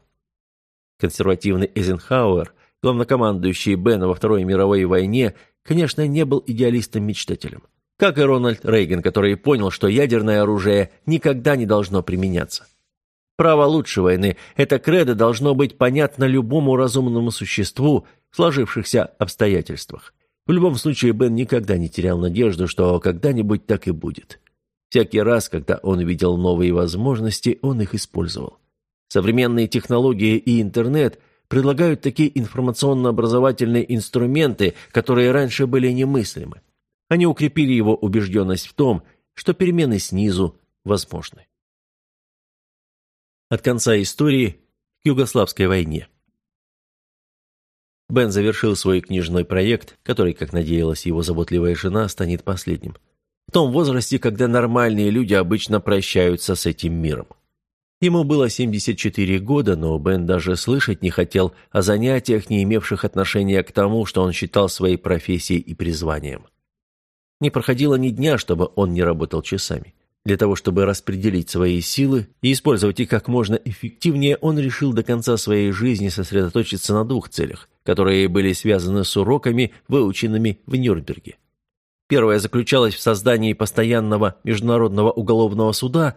Консервативный Эйзенхауэр, главнокомандующий Бена во Второй мировой войне, конечно, не был идеалистом-мечтателем. Как и Рональд Рейган, который понял, что ядерное оружие никогда не должно применяться. Право лучше войны. Это кредо должно быть понятно любому разумному существу в сложившихся обстоятельствах. В любом случае, Бен никогда не терял надежду, что когда-нибудь так и будет. Всякий раз, когда он видел новые возможности, он их использовал. Современные технологии и интернет предлагают такие информационно-образовательные инструменты, которые раньше были немыслимы. Они укрепили его убежденность в том, что перемены снизу возможны. От конца истории к Югославской войне. Бен завершил свой книжный проект, который, как надеялась его заботливая жена, станет последним. В том возрасте, когда нормальные люди обычно прощаются с этим миром. Ему было 74 года, но Бен даже слышать не хотел о занятиях, не имевших отношения к тому, что он считал своей профессией и призванием. Не проходило ни дня, чтобы он не работал часами. Для того, чтобы распределить свои силы и использовать их как можно эффективнее, он решил до конца своей жизни сосредоточиться на двух целях, которые были связаны с уроками, выученными в Нюрнберге. Первая заключалась в создании постоянного международного уголовного суда,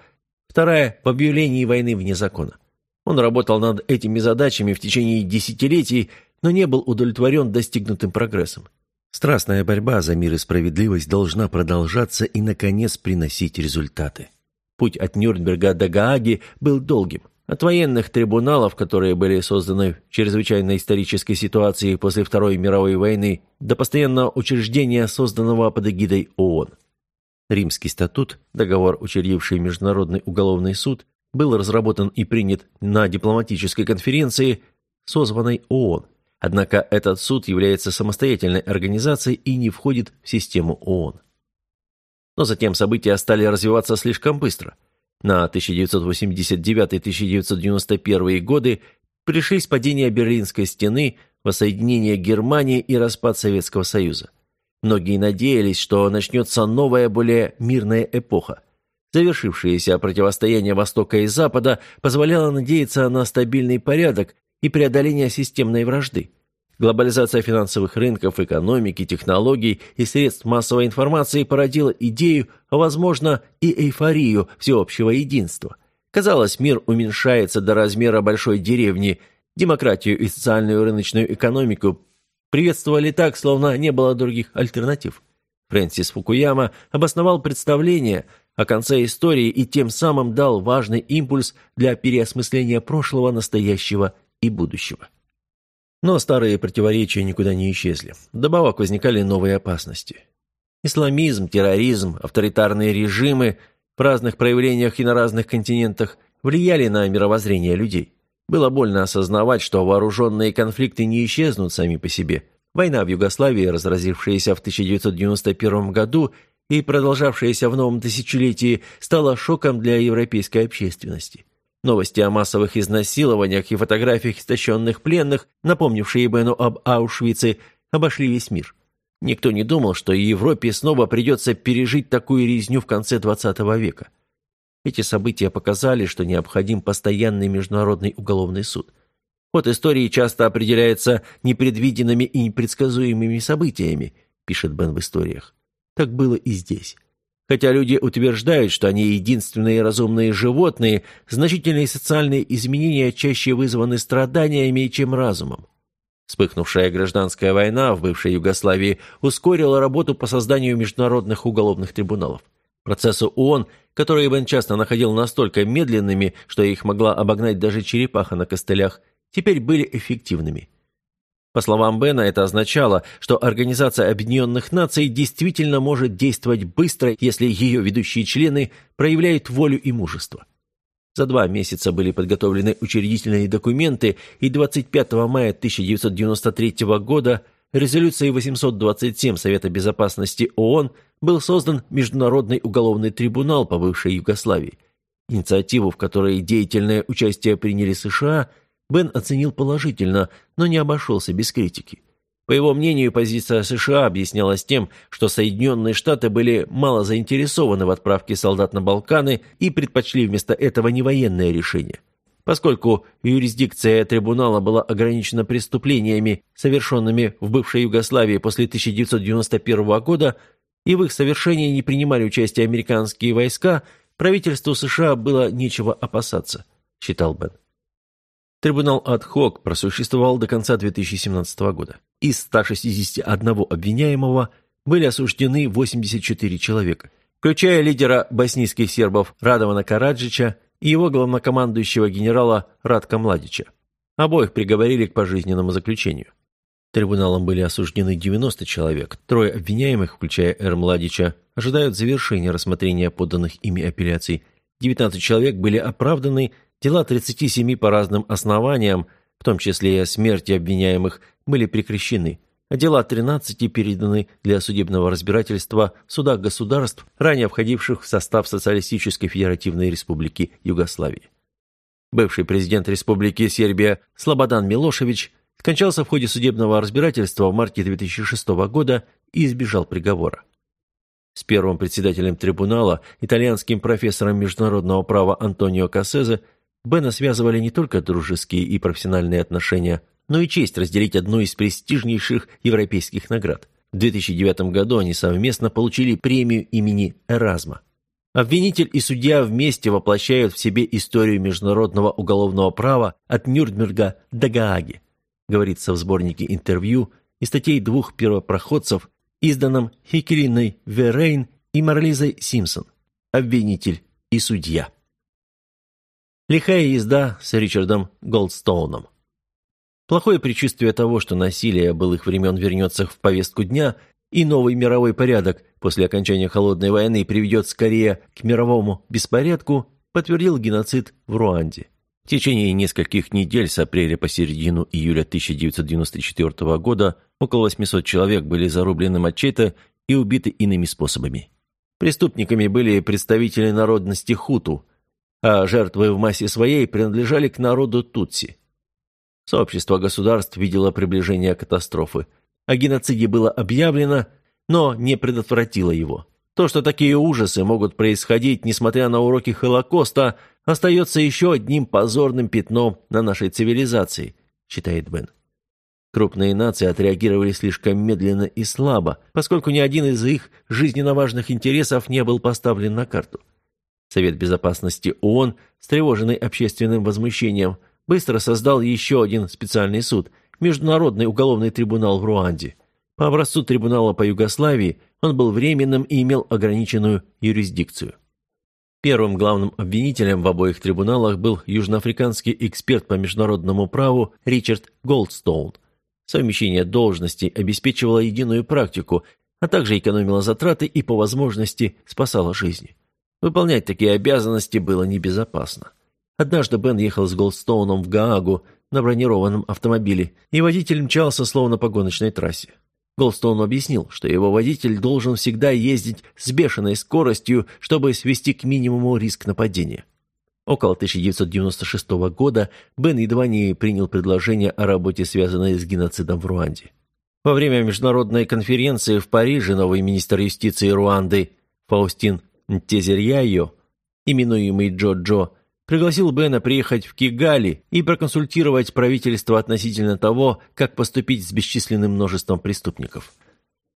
вторая – в объявлении войны вне закона. Он работал над этими задачами в течение десятилетий, но не был удовлетворен достигнутым прогрессом. Страстная борьба за мир и справедливость должна продолжаться и, наконец, приносить результаты. Путь от Нюрнберга до Гааги был долгим. От военных трибуналов, которые были созданы в чрезвычайной исторической ситуации после Второй мировой войны, до постоянного учреждения, созданного под эгидой ООН. Римский статут, договор, учредивший Международный уголовный суд, был разработан и принят на дипломатической конференции, созванной ООН – Однако этот суд является самостоятельной организацией и не входит в систему ООН. Но затем события стали развиваться слишком быстро. На 1989-1991 годы пришлись падение Берлинской стены, воссоединение Германии и распад Советского Союза. Многие надеялись, что начнется новая, более мирная эпоха. Завершившееся противостояние Востока и Запада позволяло надеяться на стабильный порядок и преодоления системной вражды. Глобализация финансовых рынков, экономики, технологий и средств массовой информации породила идею, а возможно и эйфорию всеобщего единства. Казалось, мир уменьшается до размера большой деревни, демократию и социальную рыночную экономику приветствовали так, словно не было других альтернатив. Фрэнсис Фукуяма обосновал представление о конце истории и тем самым дал важный импульс для переосмысления прошлого, настоящего и будущего. Но старые противоречия никуда не исчезли. Добавок возникали новые опасности. Исламизм, терроризм, авторитарные режимы в разных проявлениях и на разных континентах влияли на мировоззрение людей. Было больно осознавать, что вооруженные конфликты не исчезнут сами по себе. Война в Югославии, разразившаяся в 1991 году и продолжавшаяся в новом тысячелетии, стала шоком для европейской общественности. Новости о массовых изнасилованиях и фотографиях истощенных пленных, напомнившие Бену об Аушвице, обошли весь мир. Никто не думал, что Европе снова придется пережить такую резню в конце XX века. Эти события показали, что необходим постоянный международный уголовный суд. Ход истории часто определяется непредвиденными и непредсказуемыми событиями, пишет Бен в историях. Так было и здесь. Хотя люди утверждают, что они единственные разумные животные, значительные социальные изменения чаще вызваны страданиями, чем разумом. Вспыхнувшая гражданская война в бывшей Югославии ускорила работу по созданию международных уголовных трибуналов. Процессы ООН, которые Бен часто находил настолько медленными, что их могла обогнать даже черепаха на костылях, теперь были эффективными. По словам Бена, это означало, что Организация Объединенных Наций действительно может действовать быстро, если ее ведущие члены проявляют волю и мужество. За два месяца были подготовлены учредительные документы, и 25 мая 1993 года резолюцией 827 Совета Безопасности ООН был создан Международный уголовный трибунал по бывшей Югославии. Инициативу, в которой деятельное участие приняли США – Бен оценил положительно, но не обошелся без критики. По его мнению, позиция США объяснялась тем, что Соединенные Штаты были мало заинтересованы в отправке солдат на Балканы и предпочли вместо этого не военное решение. Поскольку юрисдикция трибунала была ограничена преступлениями, совершенными в бывшей Югославии после 1991 года, и в их совершении не принимали участие американские войска, правительству США было нечего опасаться, считал Бен. Трибунал ад-хок просуществовал до конца 2017 года. Из 161 обвиняемого были осуждены 84 человека, включая лидера боснийских сербов Радована Караджича и его главнокомандующего генерала Радка Младича. Обоих приговорили к пожизненному заключению. Трибуналом были осуждены 90 человек, трое обвиняемых, включая Эр Младича, ожидают завершения рассмотрения поданных ими апелляций. 19 человек были оправданы Дела 37 по разным основаниям, в том числе и о смерти обвиняемых, были прекращены, а дела 13 переданы для судебного разбирательства в судах государств, ранее входивших в состав Социалистической Федеративной Республики Югославии. Бывший президент Республики Сербия Слободан Милошевич скончался в ходе судебного разбирательства в марте 2006 года и избежал приговора. С первым председателем трибунала, итальянским профессором международного права Антонио Кассезе, Бена связывали не только дружеские и профессиональные отношения, но и честь разделить одну из престижнейших европейских наград. В 2009 году они совместно получили премию имени Эразма. Обвинитель и судья вместе воплощают в себе историю международного уголовного права от Нюрнберга до Гааги, говорится в сборнике интервью и статей двух первопроходцев, изданном Хикелиной Верейн и Марлизой Симпсон «Обвинитель и судья». Лихая езда с Ричардом Голдстоуном. Плохое предчувствие того, что насилие былых времен вернется в повестку дня, и новый мировой порядок после окончания Холодной войны приведет скорее к мировому беспорядку, подтвердил геноцид в Руанде. В течение нескольких недель с апреля по середину июля 1994 года около 800 человек были зарублены мачете и убиты иными способами. Преступниками были представители народности хуту, а жертвы в массе своей принадлежали к народу Тутси. Сообщество государств видело приближение катастрофы. О геноциде было объявлено, но не предотвратило его. То, что такие ужасы могут происходить, несмотря на уроки Холокоста, остается еще одним позорным пятном на нашей цивилизации, считает Бен. Крупные нации отреагировали слишком медленно и слабо, поскольку ни один из их жизненно важных интересов не был поставлен на карту. Совет Безопасности ООН, встревоженный общественным возмущением, быстро создал еще один специальный суд, Международный уголовный трибунал в Руанде. По образцу трибунала по Югославии он был временным и имел ограниченную юрисдикцию. Первым главным обвинителем в обоих трибуналах был южноафриканский эксперт по международному праву Ричард Голдстоун. Совмещение должностей обеспечивало единую практику, а также экономило затраты и по возможности спасало жизни. Выполнять такие обязанности было небезопасно. Однажды Бен ехал с Голдстоуном в Гаагу на бронированном автомобиле, и водитель мчался словно по гоночной трассе. Голдстоун объяснил, что его водитель должен всегда ездить с бешеной скоростью, чтобы свести к минимуму риск нападения. Около 1996 года Бен едва не принял предложение о работе, связанной с геноцидом в Руанде. Во время международной конференции в Париже новый министр юстиции Руанды Фаустин Нтезерьяйо, именуемый Джо-Джо, пригласил Бена приехать в Кигали и проконсультировать правительство относительно того, как поступить с бесчисленным множеством преступников.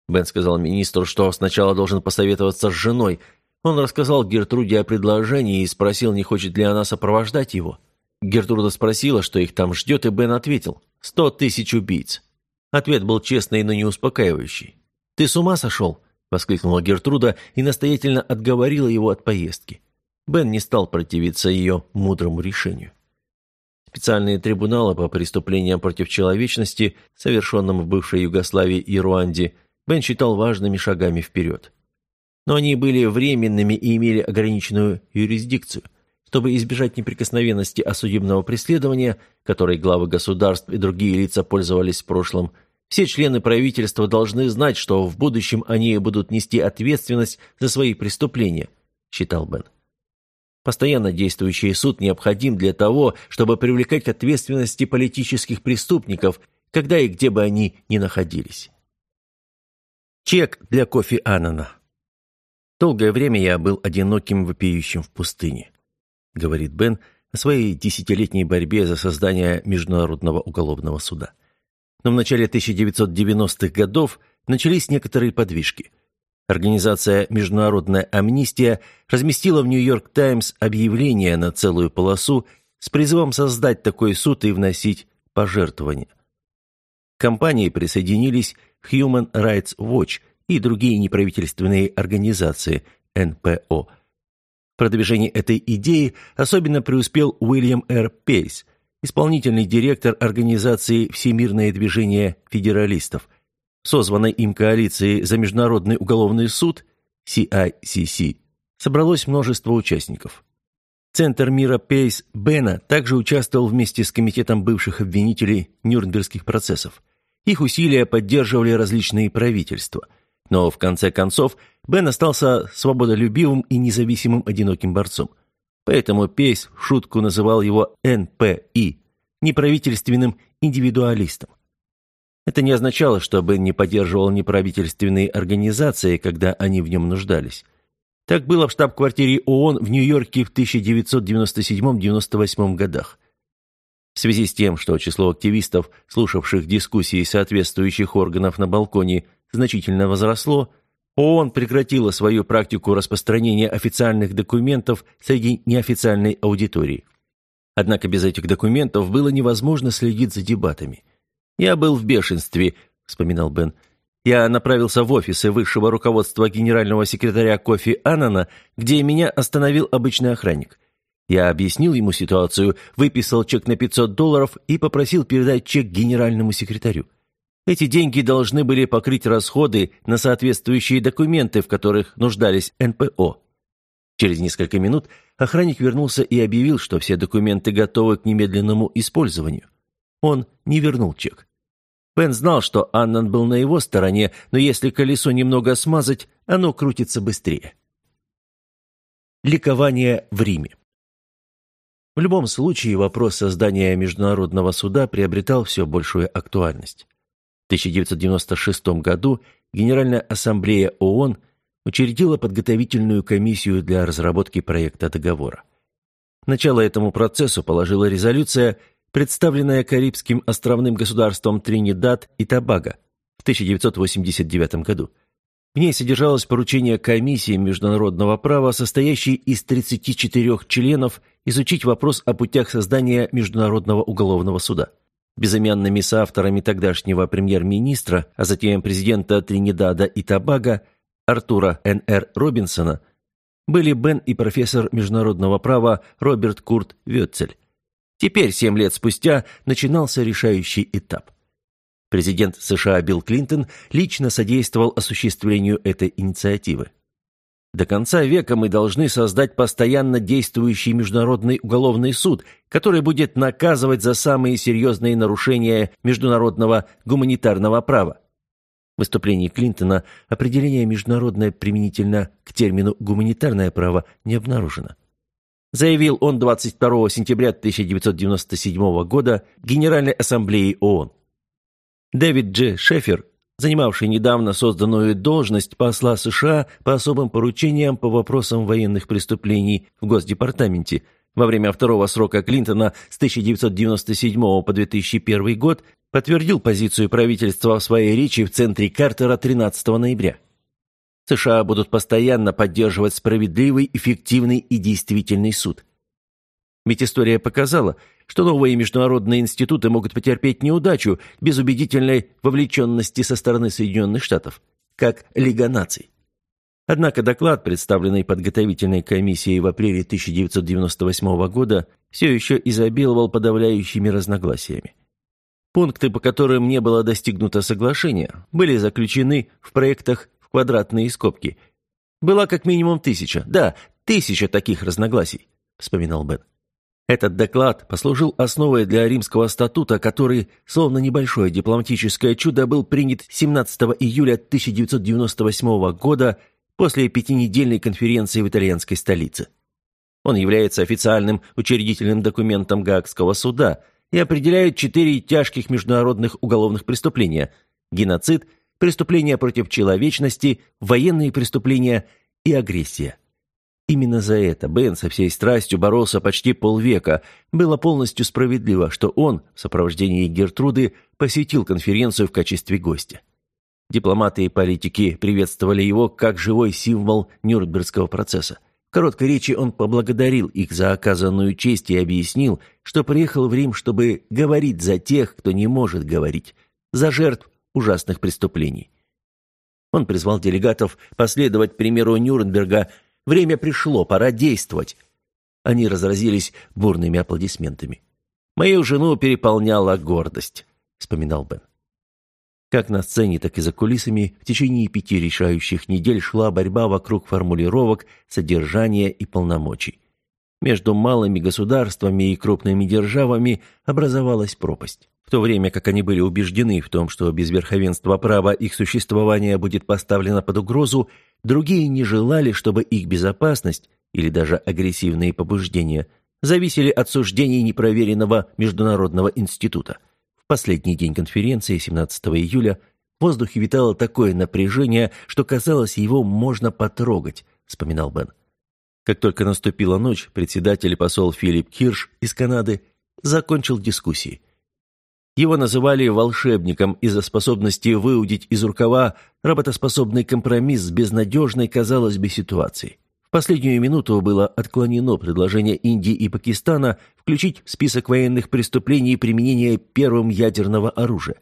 Бен сказал министру, что сначала должен посоветоваться с женой. Он рассказал Гертруде о предложении и спросил, не хочет ли она сопровождать его. Гертруда спросила, что их там ждет, и Бен ответил «Сто тысяч убийц». Ответ был честный, но не успокаивающий. «Ты с ума сошел?» – воскликнула Гертруда и настоятельно отговорила его от поездки. Бен не стал противиться ее мудрому решению. Специальные трибуналы по преступлениям против человечности, совершенным в бывшей Югославии и Руанде, Бен считал важными шагами вперед. Но они были временными и имели ограниченную юрисдикцию. Чтобы избежать неприкосновенности осудебного преследования, которой главы государств и другие лица пользовались в прошлом, все члены правительства должны знать, что в будущем они будут нести ответственность за свои преступления, считал Бен. Постоянно действующий суд необходим для того, чтобы привлекать к ответственности политических преступников, когда и где бы они ни находились. Чек для кофе Анана. «Долгое время я был одиноким вопиющим в пустыне», — говорит Бен о своей десятилетней борьбе за создание Международного уголовного суда. Но в начале 1990-х годов начались некоторые подвижки. Организация «Международная амнистия» разместила в «Нью-Йорк Таймс» объявление на целую полосу с призывом создать такой суд и вносить пожертвования. К компании присоединились Human Rights Watch и другие неправительственные организации НПО. В продвижении этой идеи особенно преуспел Уильям Р. Пейс, исполнительный директор организации «Всемирное движение федералистов», созванной им коалиции за Международный уголовный суд, CICC, собралось множество участников. Центр мира Пейс Бена также участвовал вместе с комитетом бывших обвинителей Нюрнбергских процессов. Их усилия поддерживали различные правительства. Но в конце концов Бен остался свободолюбивым и независимым одиноким борцом. Поэтому Пейс в шутку называл его НПИ – неправительственным индивидуалистом. Это не означало, что Бен не поддерживал неправительственные организации, когда они в нем нуждались. Так было в штаб-квартире ООН в Нью-Йорке в 1997-98 годах. В связи с тем, что число активистов, слушавших дискуссии соответствующих органов на балконе, значительно возросло, ООН прекратила свою практику распространения официальных документов среди неофициальной аудитории. Однако без этих документов было невозможно следить за дебатами. «Я был в бешенстве», — вспоминал Бен. «Я направился в офисы высшего руководства генерального секретаря Кофи Аннана, где меня остановил обычный охранник. Я объяснил ему ситуацию, выписал чек на 500 долларов и попросил передать чек генеральному секретарю. Эти деньги должны были покрыть расходы на соответствующие документы, в которых нуждались НПО. Через несколько минут охранник вернулся и объявил, что все документы готовы к немедленному использованию. Он не вернул чек. Пен знал, что Аннан был на его стороне, но если колесо немного смазать, оно крутится быстрее. Ликование в Риме В любом случае вопрос создания международного суда приобретал все большую актуальность. В 1996 году Генеральная ассамблея ООН учредила подготовительную комиссию для разработки проекта договора. Начало этому процессу положила резолюция представленная Карибским островным государством Тринидад и Тобаго в 1989 году. В ней содержалось поручение комиссии международного права, состоящей из 34 членов, изучить вопрос о путях создания Международного уголовного суда. Безымянными соавторами тогдашнего премьер-министра, а затем президента Тринидада и Тобаго Артура Н.Р. Робинсона, были Бен и профессор международного права Роберт Курт Вёцель. Теперь, семь лет спустя, начинался решающий этап. Президент США Билл Клинтон лично содействовал осуществлению этой инициативы. До конца века мы должны создать постоянно действующий международный уголовный суд, который будет наказывать за самые серьезные нарушения международного гуманитарного права. В выступлении Клинтона определение «международное» применительно к термину «гуманитарное право» не обнаружено. Заявил он 22 сентября 1997 года Генеральной Ассамблеи ООН. Дэвид Дж. Шефер занимавший недавно созданную должность посла США по особым поручениям по вопросам военных преступлений в Госдепартаменте. Во время второго срока Клинтона с 1997 по 2001 год подтвердил позицию правительства в своей речи в центре Картера 13 ноября. США будут постоянно поддерживать справедливый, эффективный и действительный суд. Ведь история показала, что новые международные институты могут потерпеть неудачу без убедительной вовлеченности со стороны Соединенных Штатов, как Лига наций. Однако доклад, представленный подготовительной комиссией в апреле 1998 года, все еще изобиловал подавляющими разногласиями. Пункты, по которым не было достигнуто соглашения, были заключены в проектах в квадратные скобки. Была как минимум тысяча, да, тысяча таких разногласий, вспоминал Бен. Этот доклад послужил основой для римского статута, который, словно небольшое дипломатическое чудо, был принят 17 июля 1998 года после пятинедельной конференции в итальянской столице. Он является официальным учредительным документом Гаагского суда и определяет четыре тяжких международных уголовных преступления – геноцид, преступления против человечности, военные преступления и агрессия. Именно за это Бен со всей страстью боролся почти полвека. Было полностью справедливо, что он, в сопровождении Гертруды, посетил конференцию в качестве гостя. Дипломаты и политики приветствовали его как живой символ Нюрнбергского процесса. В короткой речи он поблагодарил их за оказанную честь и объяснил, что приехал в Рим, чтобы говорить за тех, кто не может говорить, за жертв ужасных преступлений. Он призвал делегатов последовать примеру Нюрнберга – Время пришло, пора действовать. Они разразились бурными аплодисментами. «Мою жену переполняла гордость», — вспоминал Бен. Как на сцене, так и за кулисами в течение пяти решающих недель шла борьба вокруг формулировок, содержания и полномочий. Между малыми государствами и крупными державами образовалась пропасть. В то время как они были убеждены в том, что без верховенства права их существование будет поставлено под угрозу, другие не желали, чтобы их безопасность или даже агрессивные побуждения зависели от суждений непроверенного международного института. В последний день конференции, 17 июля, в воздухе витало такое напряжение, что казалось, его можно потрогать, вспоминал Бен. Как только наступила ночь, председатель посол Филипп Кирш из Канады закончил дискуссии. Его называли волшебником из-за способности выудить из рукава работоспособный компромисс с безнадежной, казалось бы, ситуацией. В последнюю минуту было отклонено предложение Индии и Пакистана включить в список военных преступлений применение первым ядерного оружия.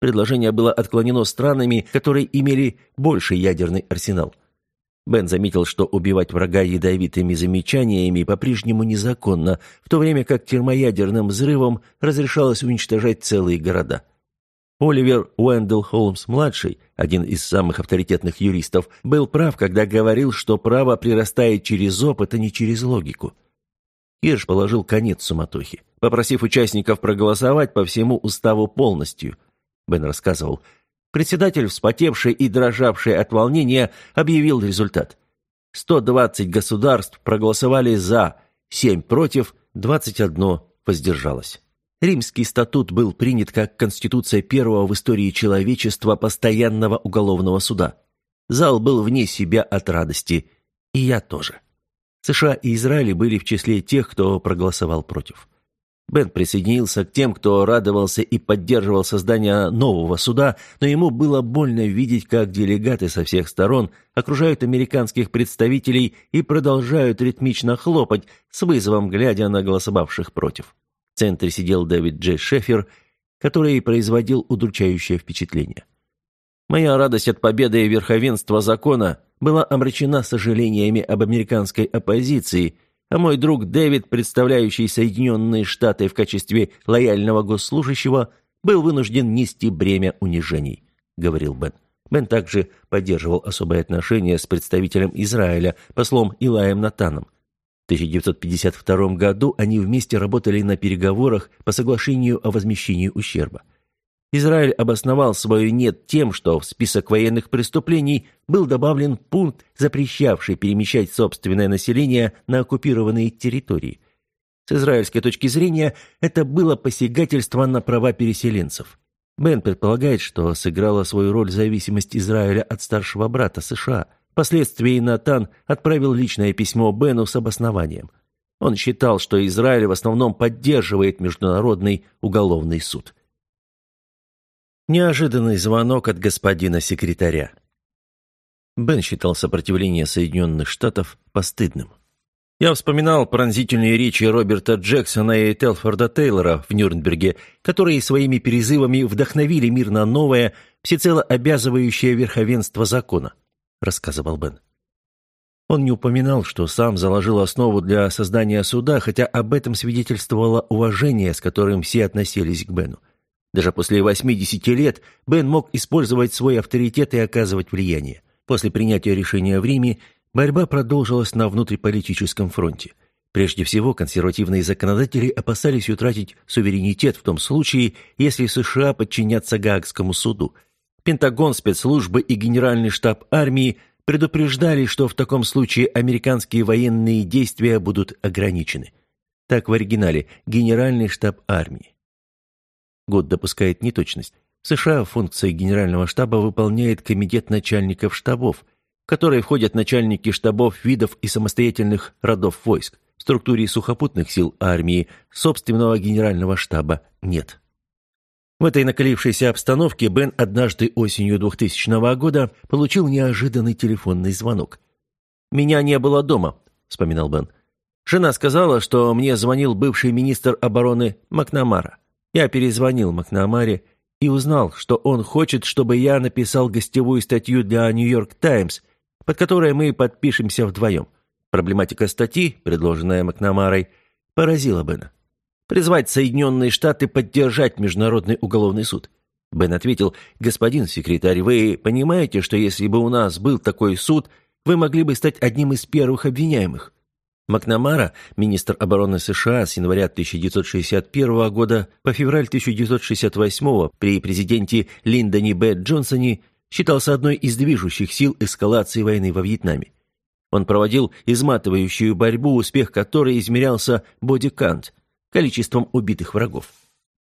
Предложение было отклонено странами, которые имели больший ядерный арсенал – Бен заметил, что убивать врага ядовитыми замечаниями по-прежнему незаконно, в то время как термоядерным взрывом разрешалось уничтожать целые города. Оливер Уэндell Холмс-младший, один из самых авторитетных юристов, был прав, когда говорил, что право прирастает через опыт, а не через логику. Кирш положил конец суматохе, попросив участников проголосовать по всему уставу полностью. Бен рассказывал, Председатель, вспотевший и дрожавший от волнения, объявил результат. 120 государств проголосовали «за», 7 против, 21 воздержалось. Римский статут был принят как конституция первого в истории человечества постоянного уголовного суда. Зал был вне себя от радости. И я тоже. США и Израиль были в числе тех, кто проголосовал против. Бен присоединился к тем, кто радовался и поддерживал создание нового суда, но ему было больно видеть, как делегаты со всех сторон окружают американских представителей и продолжают ритмично хлопать, с вызовом глядя на голосовавших против. В центре сидел Дэвид Джей Шефер, который производил удручающее впечатление. Моя радость от победы и верховенства закона была омрачена сожалениями об американской оппозиции, а мой друг Дэвид, представляющий Соединенные Штаты в качестве лояльного госслужащего, был вынужден нести бремя унижений, говорил Бен. Бен также поддерживал особые отношения с представителем Израиля, послом Илаем Натаном. В 1952 году они вместе работали на переговорах по соглашению о возмещении ущерба. Израиль обосновал свое «нет» тем, что в список военных преступлений был добавлен пункт, запрещавший перемещать собственное население на оккупированные территории. С израильской точки зрения, это было посягательство на права переселенцев. Бен предполагает, что сыграла свою роль зависимость Израиля от старшего брата США. Впоследствии Натан отправил личное письмо Бену с обоснованием. Он считал, что Израиль в основном поддерживает Международный уголовный суд. Неожиданный звонок от господина секретаря. Бен считал сопротивление Соединенных Штатов постыдным. Я вспоминал пронзительные речи Роберта Джексона и Телфорда Тейлора в Нюрнберге, которые своими перезывами вдохновили мир на новое, всецело обязывающее верховенство закона, рассказывал Бен. Он не упоминал, что сам заложил основу для создания суда, хотя об этом свидетельствовало уважение, с которым все относились к Бену. Даже после 80 лет Бен мог использовать свой авторитет и оказывать влияние. После принятия решения в Риме борьба продолжилась на внутриполитическом фронте. Прежде всего, консервативные законодатели опасались утратить суверенитет в том случае, если США подчинятся Гаагскому суду. Пентагон, спецслужбы и Генеральный штаб армии предупреждали, что в таком случае американские военные действия будут ограничены. Так в оригинале «Генеральный штаб армии». Год допускает неточность. В США функции Генерального штаба выполняет Комитет начальников штабов, в который входят начальники штабов видов и самостоятельных родов войск. В структуре сухопутных сил армии собственного Генерального штаба нет. В этой накалившейся обстановке Бен однажды осенью 2000 года получил неожиданный телефонный звонок. «Меня не было дома», — вспоминал Бен. «Жена сказала, что мне звонил бывший министр обороны Макнамара. Я перезвонил Макнамаре и узнал, что он хочет, чтобы я написал гостевую статью для «Нью-Йорк Таймс», под которой мы подпишемся вдвоем. Проблематика статьи, предложенная Макнамарой, поразила Бена. Призвать Соединенные Штаты поддержать Международный уголовный суд. Бен ответил, «Господин секретарь, вы понимаете, что если бы у нас был такой суд, вы могли бы стать одним из первых обвиняемых? Макнамара, министр обороны США с января 1961 года по февраль 1968 при президенте Линдоне Б. Джонсоне, считался одной из движущих сил эскалации войны во Вьетнаме. Он проводил изматывающую борьбу, успех которой измерялся бодикант – количеством убитых врагов.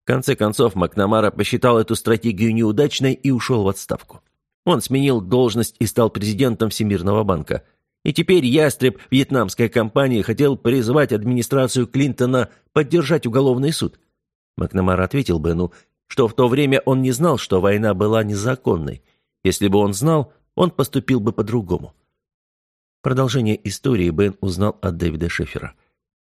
В конце концов, Макнамара посчитал эту стратегию неудачной и ушел в отставку. Он сменил должность и стал президентом Всемирного банка – и теперь ястреб вьетнамской компании хотел призвать администрацию Клинтона поддержать уголовный суд. Макнамара ответил Бену, что в то время он не знал, что война была незаконной. Если бы он знал, он поступил бы по-другому. Продолжение истории Бен узнал от Дэвида Шефера.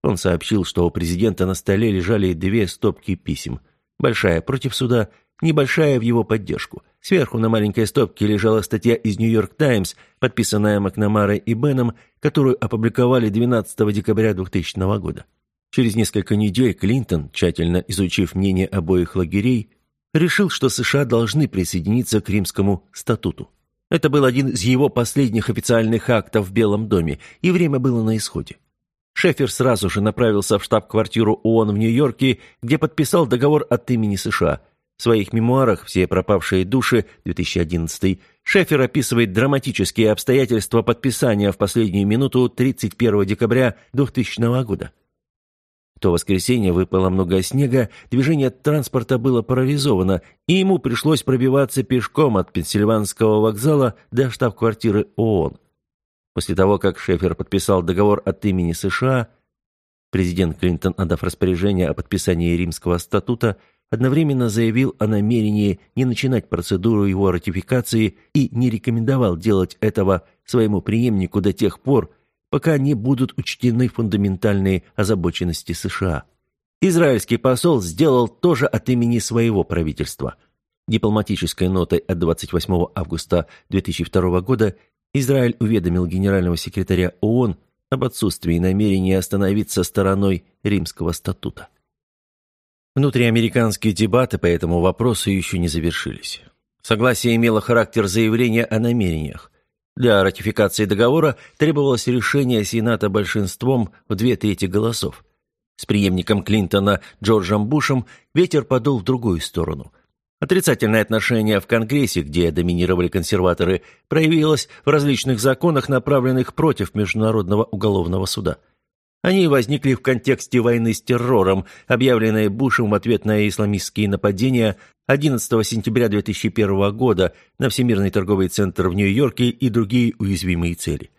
Он сообщил, что у президента на столе лежали две стопки писем. Большая против суда, небольшая в его поддержку – Сверху на маленькой стопке лежала статья из «Нью-Йорк Таймс», подписанная Макнамарой и Беном, которую опубликовали 12 декабря 2000 года. Через несколько недель Клинтон, тщательно изучив мнение обоих лагерей, решил, что США должны присоединиться к Римскому статуту. Это был один из его последних официальных актов в Белом доме, и время было на исходе. Шефер сразу же направился в штаб-квартиру ООН в Нью-Йорке, где подписал договор от имени США – в своих мемуарах «Все пропавшие души» 2011 Шефер описывает драматические обстоятельства подписания в последнюю минуту 31 декабря 2000 года. В то воскресенье выпало много снега, движение транспорта было парализовано, и ему пришлось пробиваться пешком от Пенсильванского вокзала до штаб-квартиры ООН. После того, как Шефер подписал договор от имени США, президент Клинтон, отдав распоряжение о подписании Римского статута, одновременно заявил о намерении не начинать процедуру его ратификации и не рекомендовал делать этого своему преемнику до тех пор, пока не будут учтены фундаментальные озабоченности США. Израильский посол сделал тоже от имени своего правительства. Дипломатической нотой от 28 августа 2002 года Израиль уведомил генерального секретаря ООН об отсутствии намерения остановиться стороной Римского статута. Внутриамериканские дебаты по этому вопросу еще не завершились. Согласие имело характер заявления о намерениях. Для ратификации договора требовалось решение Сената большинством в две трети голосов. С преемником Клинтона Джорджем Бушем ветер подул в другую сторону. Отрицательное отношение в Конгрессе, где доминировали консерваторы, проявилось в различных законах, направленных против Международного уголовного суда. Они возникли в контексте войны с террором, объявленной Бушем в ответ на исламистские нападения 11 сентября 2001 года на Всемирный торговый центр в Нью-Йорке и другие уязвимые цели.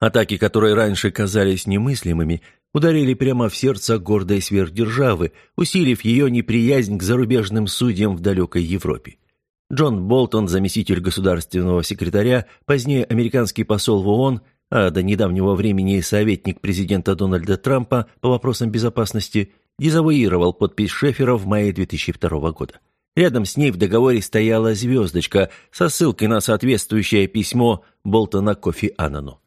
Атаки, которые раньше казались немыслимыми, ударили прямо в сердце гордой сверхдержавы, усилив ее неприязнь к зарубежным судьям в далекой Европе. Джон Болтон, заместитель государственного секретаря, позднее американский посол в ООН, а до недавнего времени советник президента Дональда Трампа по вопросам безопасности, дезавуировал подпись Шефера в мае 2002 года. Рядом с ней в договоре стояла звездочка со ссылкой на соответствующее письмо Болтона Кофи Аннану.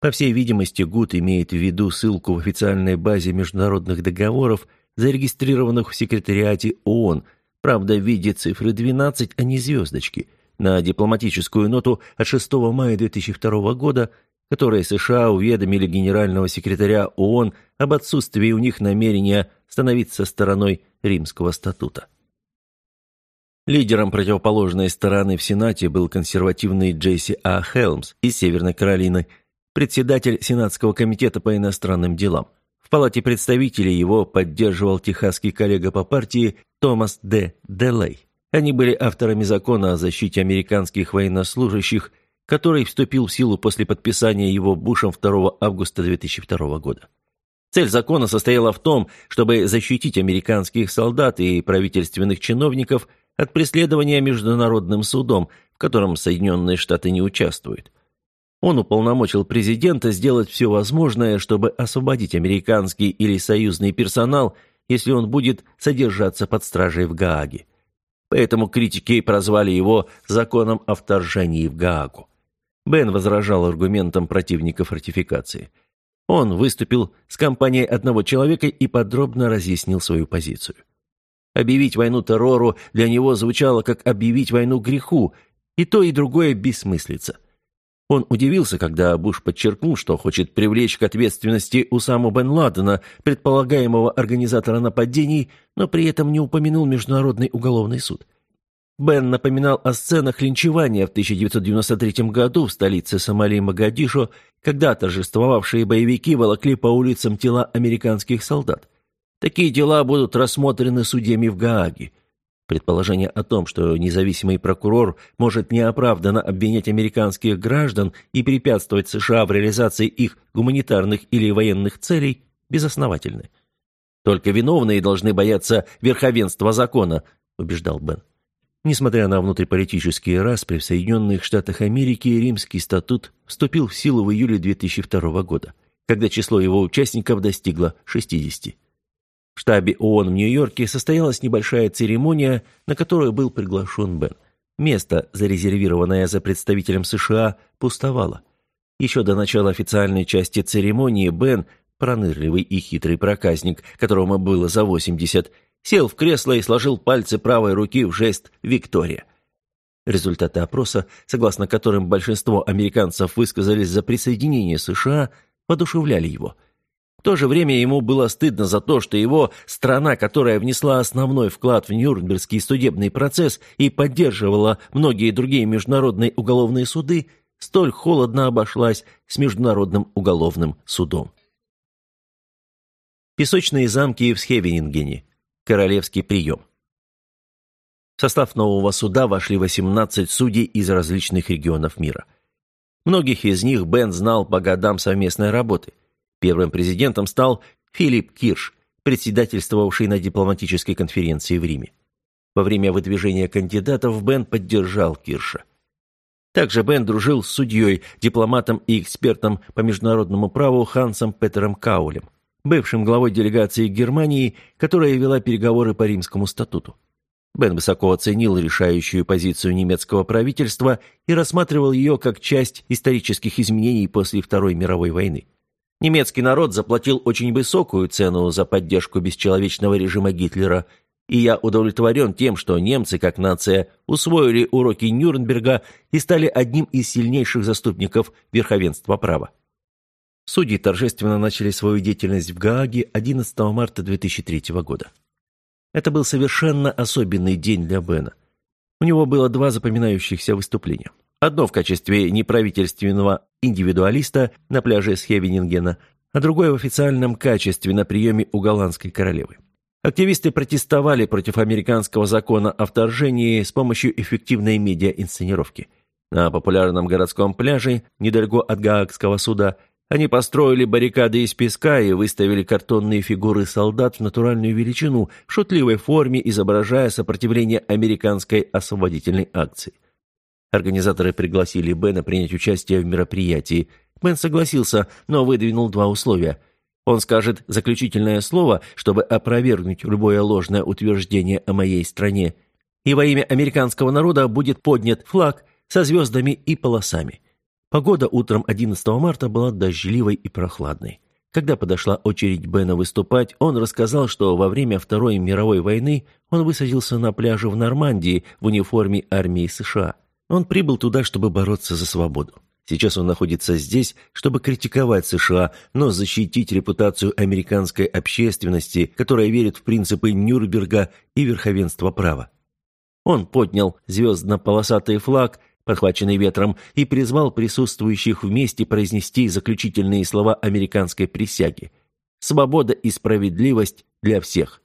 По всей видимости, Гуд имеет в виду ссылку в официальной базе международных договоров, зарегистрированных в секретариате ООН, правда в виде цифры 12, а не звездочки, на дипломатическую ноту от 6 мая 2002 года, которой США уведомили генерального секретаря ООН об отсутствии у них намерения становиться стороной Римского статута. Лидером противоположной стороны в Сенате был консервативный Джейси А. Хелмс из Северной Каролины – председатель Сенатского комитета по иностранным делам. В Палате представителей его поддерживал техасский коллега по партии Томас Д. Делей. Они были авторами закона о защите американских военнослужащих, который вступил в силу после подписания его Бушем 2 августа 2002 года. Цель закона состояла в том, чтобы защитить американских солдат и правительственных чиновников от преследования международным судом, в котором Соединенные Штаты не участвуют. Он уполномочил президента сделать все возможное, чтобы освободить американский или союзный персонал, если он будет содержаться под стражей в Гааге. Поэтому критики прозвали его «законом о вторжении в Гаагу». Бен возражал аргументам противников ратификации. Он выступил с компанией одного человека и подробно разъяснил свою позицию. Объявить войну террору для него звучало как объявить войну греху, и то, и другое бессмыслица – он удивился, когда Буш подчеркнул, что хочет привлечь к ответственности Усаму бен Ладена, предполагаемого организатора нападений, но при этом не упомянул Международный уголовный суд. Бен напоминал о сценах линчевания в 1993 году в столице Сомали Магадишо, когда торжествовавшие боевики волокли по улицам тела американских солдат. Такие дела будут рассмотрены судьями в Гааге. Предположение о том, что независимый прокурор может неоправданно обвинять американских граждан и препятствовать США в реализации их гуманитарных или военных целей, безосновательны. «Только виновные должны бояться верховенства закона», – убеждал Бен. Несмотря на внутриполитические распри в Соединенных Штатах Америки, Римский статут вступил в силу в июле 2002 года, когда число его участников достигло 60. В штабе ООН в Нью-Йорке состоялась небольшая церемония, на которую был приглашен Бен. Место, зарезервированное за представителем США, пустовало. Еще до начала официальной части церемонии Бен, пронырливый и хитрый проказник, которому было за 80, сел в кресло и сложил пальцы правой руки в жест «Виктория». Результаты опроса, согласно которым большинство американцев высказались за присоединение США, воодушевляли его – в то же время ему было стыдно за то, что его страна, которая внесла основной вклад в Нюрнбергский судебный процесс и поддерживала многие другие международные уголовные суды, столь холодно обошлась с Международным уголовным судом. Песочные замки в Схевенингене. Королевский прием. В состав нового суда вошли 18 судей из различных регионов мира. Многих из них Бен знал по годам совместной работы – Первым президентом стал Филипп Кирш, председательствовавший на дипломатической конференции в Риме. Во время выдвижения кандидатов Бен поддержал Кирша. Также Бен дружил с судьей, дипломатом и экспертом по международному праву Хансом Петером Каулем. Бывшим главой делегации Германии, которая вела переговоры по Римскому статуту. Бен высоко оценил решающую позицию немецкого правительства и рассматривал ее как часть исторических изменений после Второй мировой войны. Немецкий народ заплатил очень высокую цену за поддержку бесчеловечного режима Гитлера, и я удовлетворен тем, что немцы, как нация, усвоили уроки Нюрнберга и стали одним из сильнейших заступников верховенства права. Судьи торжественно начали свою деятельность в Гааге 11 марта 2003 года. Это был совершенно особенный день для Бена. У него было два запоминающихся выступления. Одно в качестве неправительственного индивидуалиста на пляже Схевенингена, а другое в официальном качестве на приеме у голландской королевы. Активисты протестовали против американского закона о вторжении с помощью эффективной медиа-инсценировки. На популярном городском пляже, недалеко от Гаагского суда, они построили баррикады из песка и выставили картонные фигуры солдат в натуральную величину в шутливой форме, изображая сопротивление американской освободительной акции. Организаторы пригласили Бена принять участие в мероприятии. Бен согласился, но выдвинул два условия. Он скажет заключительное слово, чтобы опровергнуть любое ложное утверждение о моей стране. И во имя американского народа будет поднят флаг со звездами и полосами. Погода утром 11 марта была дождливой и прохладной. Когда подошла очередь Бена выступать, он рассказал, что во время Второй мировой войны он высадился на пляже в Нормандии в униформе армии США. Он прибыл туда, чтобы бороться за свободу. Сейчас он находится здесь, чтобы критиковать США, но защитить репутацию американской общественности, которая верит в принципы Нюрнберга и верховенство права. Он поднял звездно-полосатый флаг, подхваченный ветром, и призвал присутствующих вместе произнести заключительные слова американской присяги. «Свобода и справедливость для всех».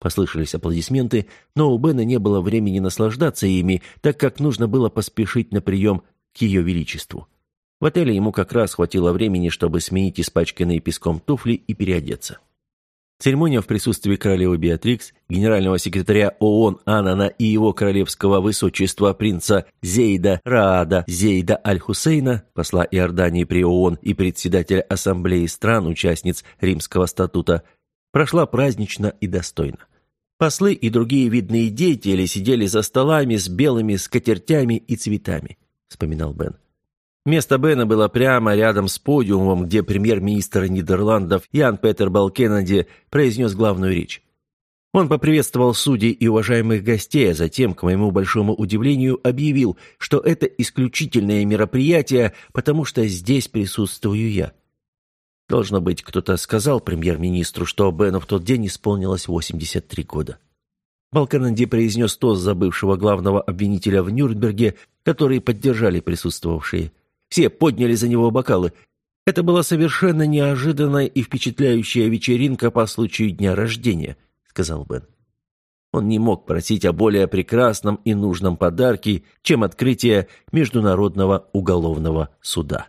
Послышались аплодисменты, но у Бена не было времени наслаждаться ими, так как нужно было поспешить на прием к Ее Величеству. В отеле ему как раз хватило времени, чтобы сменить испачканные песком туфли и переодеться. Церемония в присутствии королевы Беатрикс, генерального секретаря ООН Анана и его королевского высочества принца Зейда Раада Зейда Аль-Хусейна, посла Иордании при ООН и председателя Ассамблеи стран-участниц Римского статута, прошла празднично и достойно. Послы и другие видные деятели сидели за столами с белыми скатертями и цветами, вспоминал Бен. Место Бена было прямо рядом с подиумом, где премьер-министр Нидерландов Ян Петер Балкеннеди произнес главную речь. Он поприветствовал судей и уважаемых гостей, а затем, к моему большому удивлению, объявил, что это исключительное мероприятие, потому что здесь присутствую я. Должно быть, кто-то сказал премьер-министру, что Бену в тот день исполнилось 83 года. Балкананди произнес тост за бывшего главного обвинителя в Нюрнберге, который поддержали присутствовавшие. Все подняли за него бокалы. Это была совершенно неожиданная и впечатляющая вечеринка по случаю дня рождения, сказал Бен. Он не мог просить о более прекрасном и нужном подарке, чем открытие Международного уголовного суда.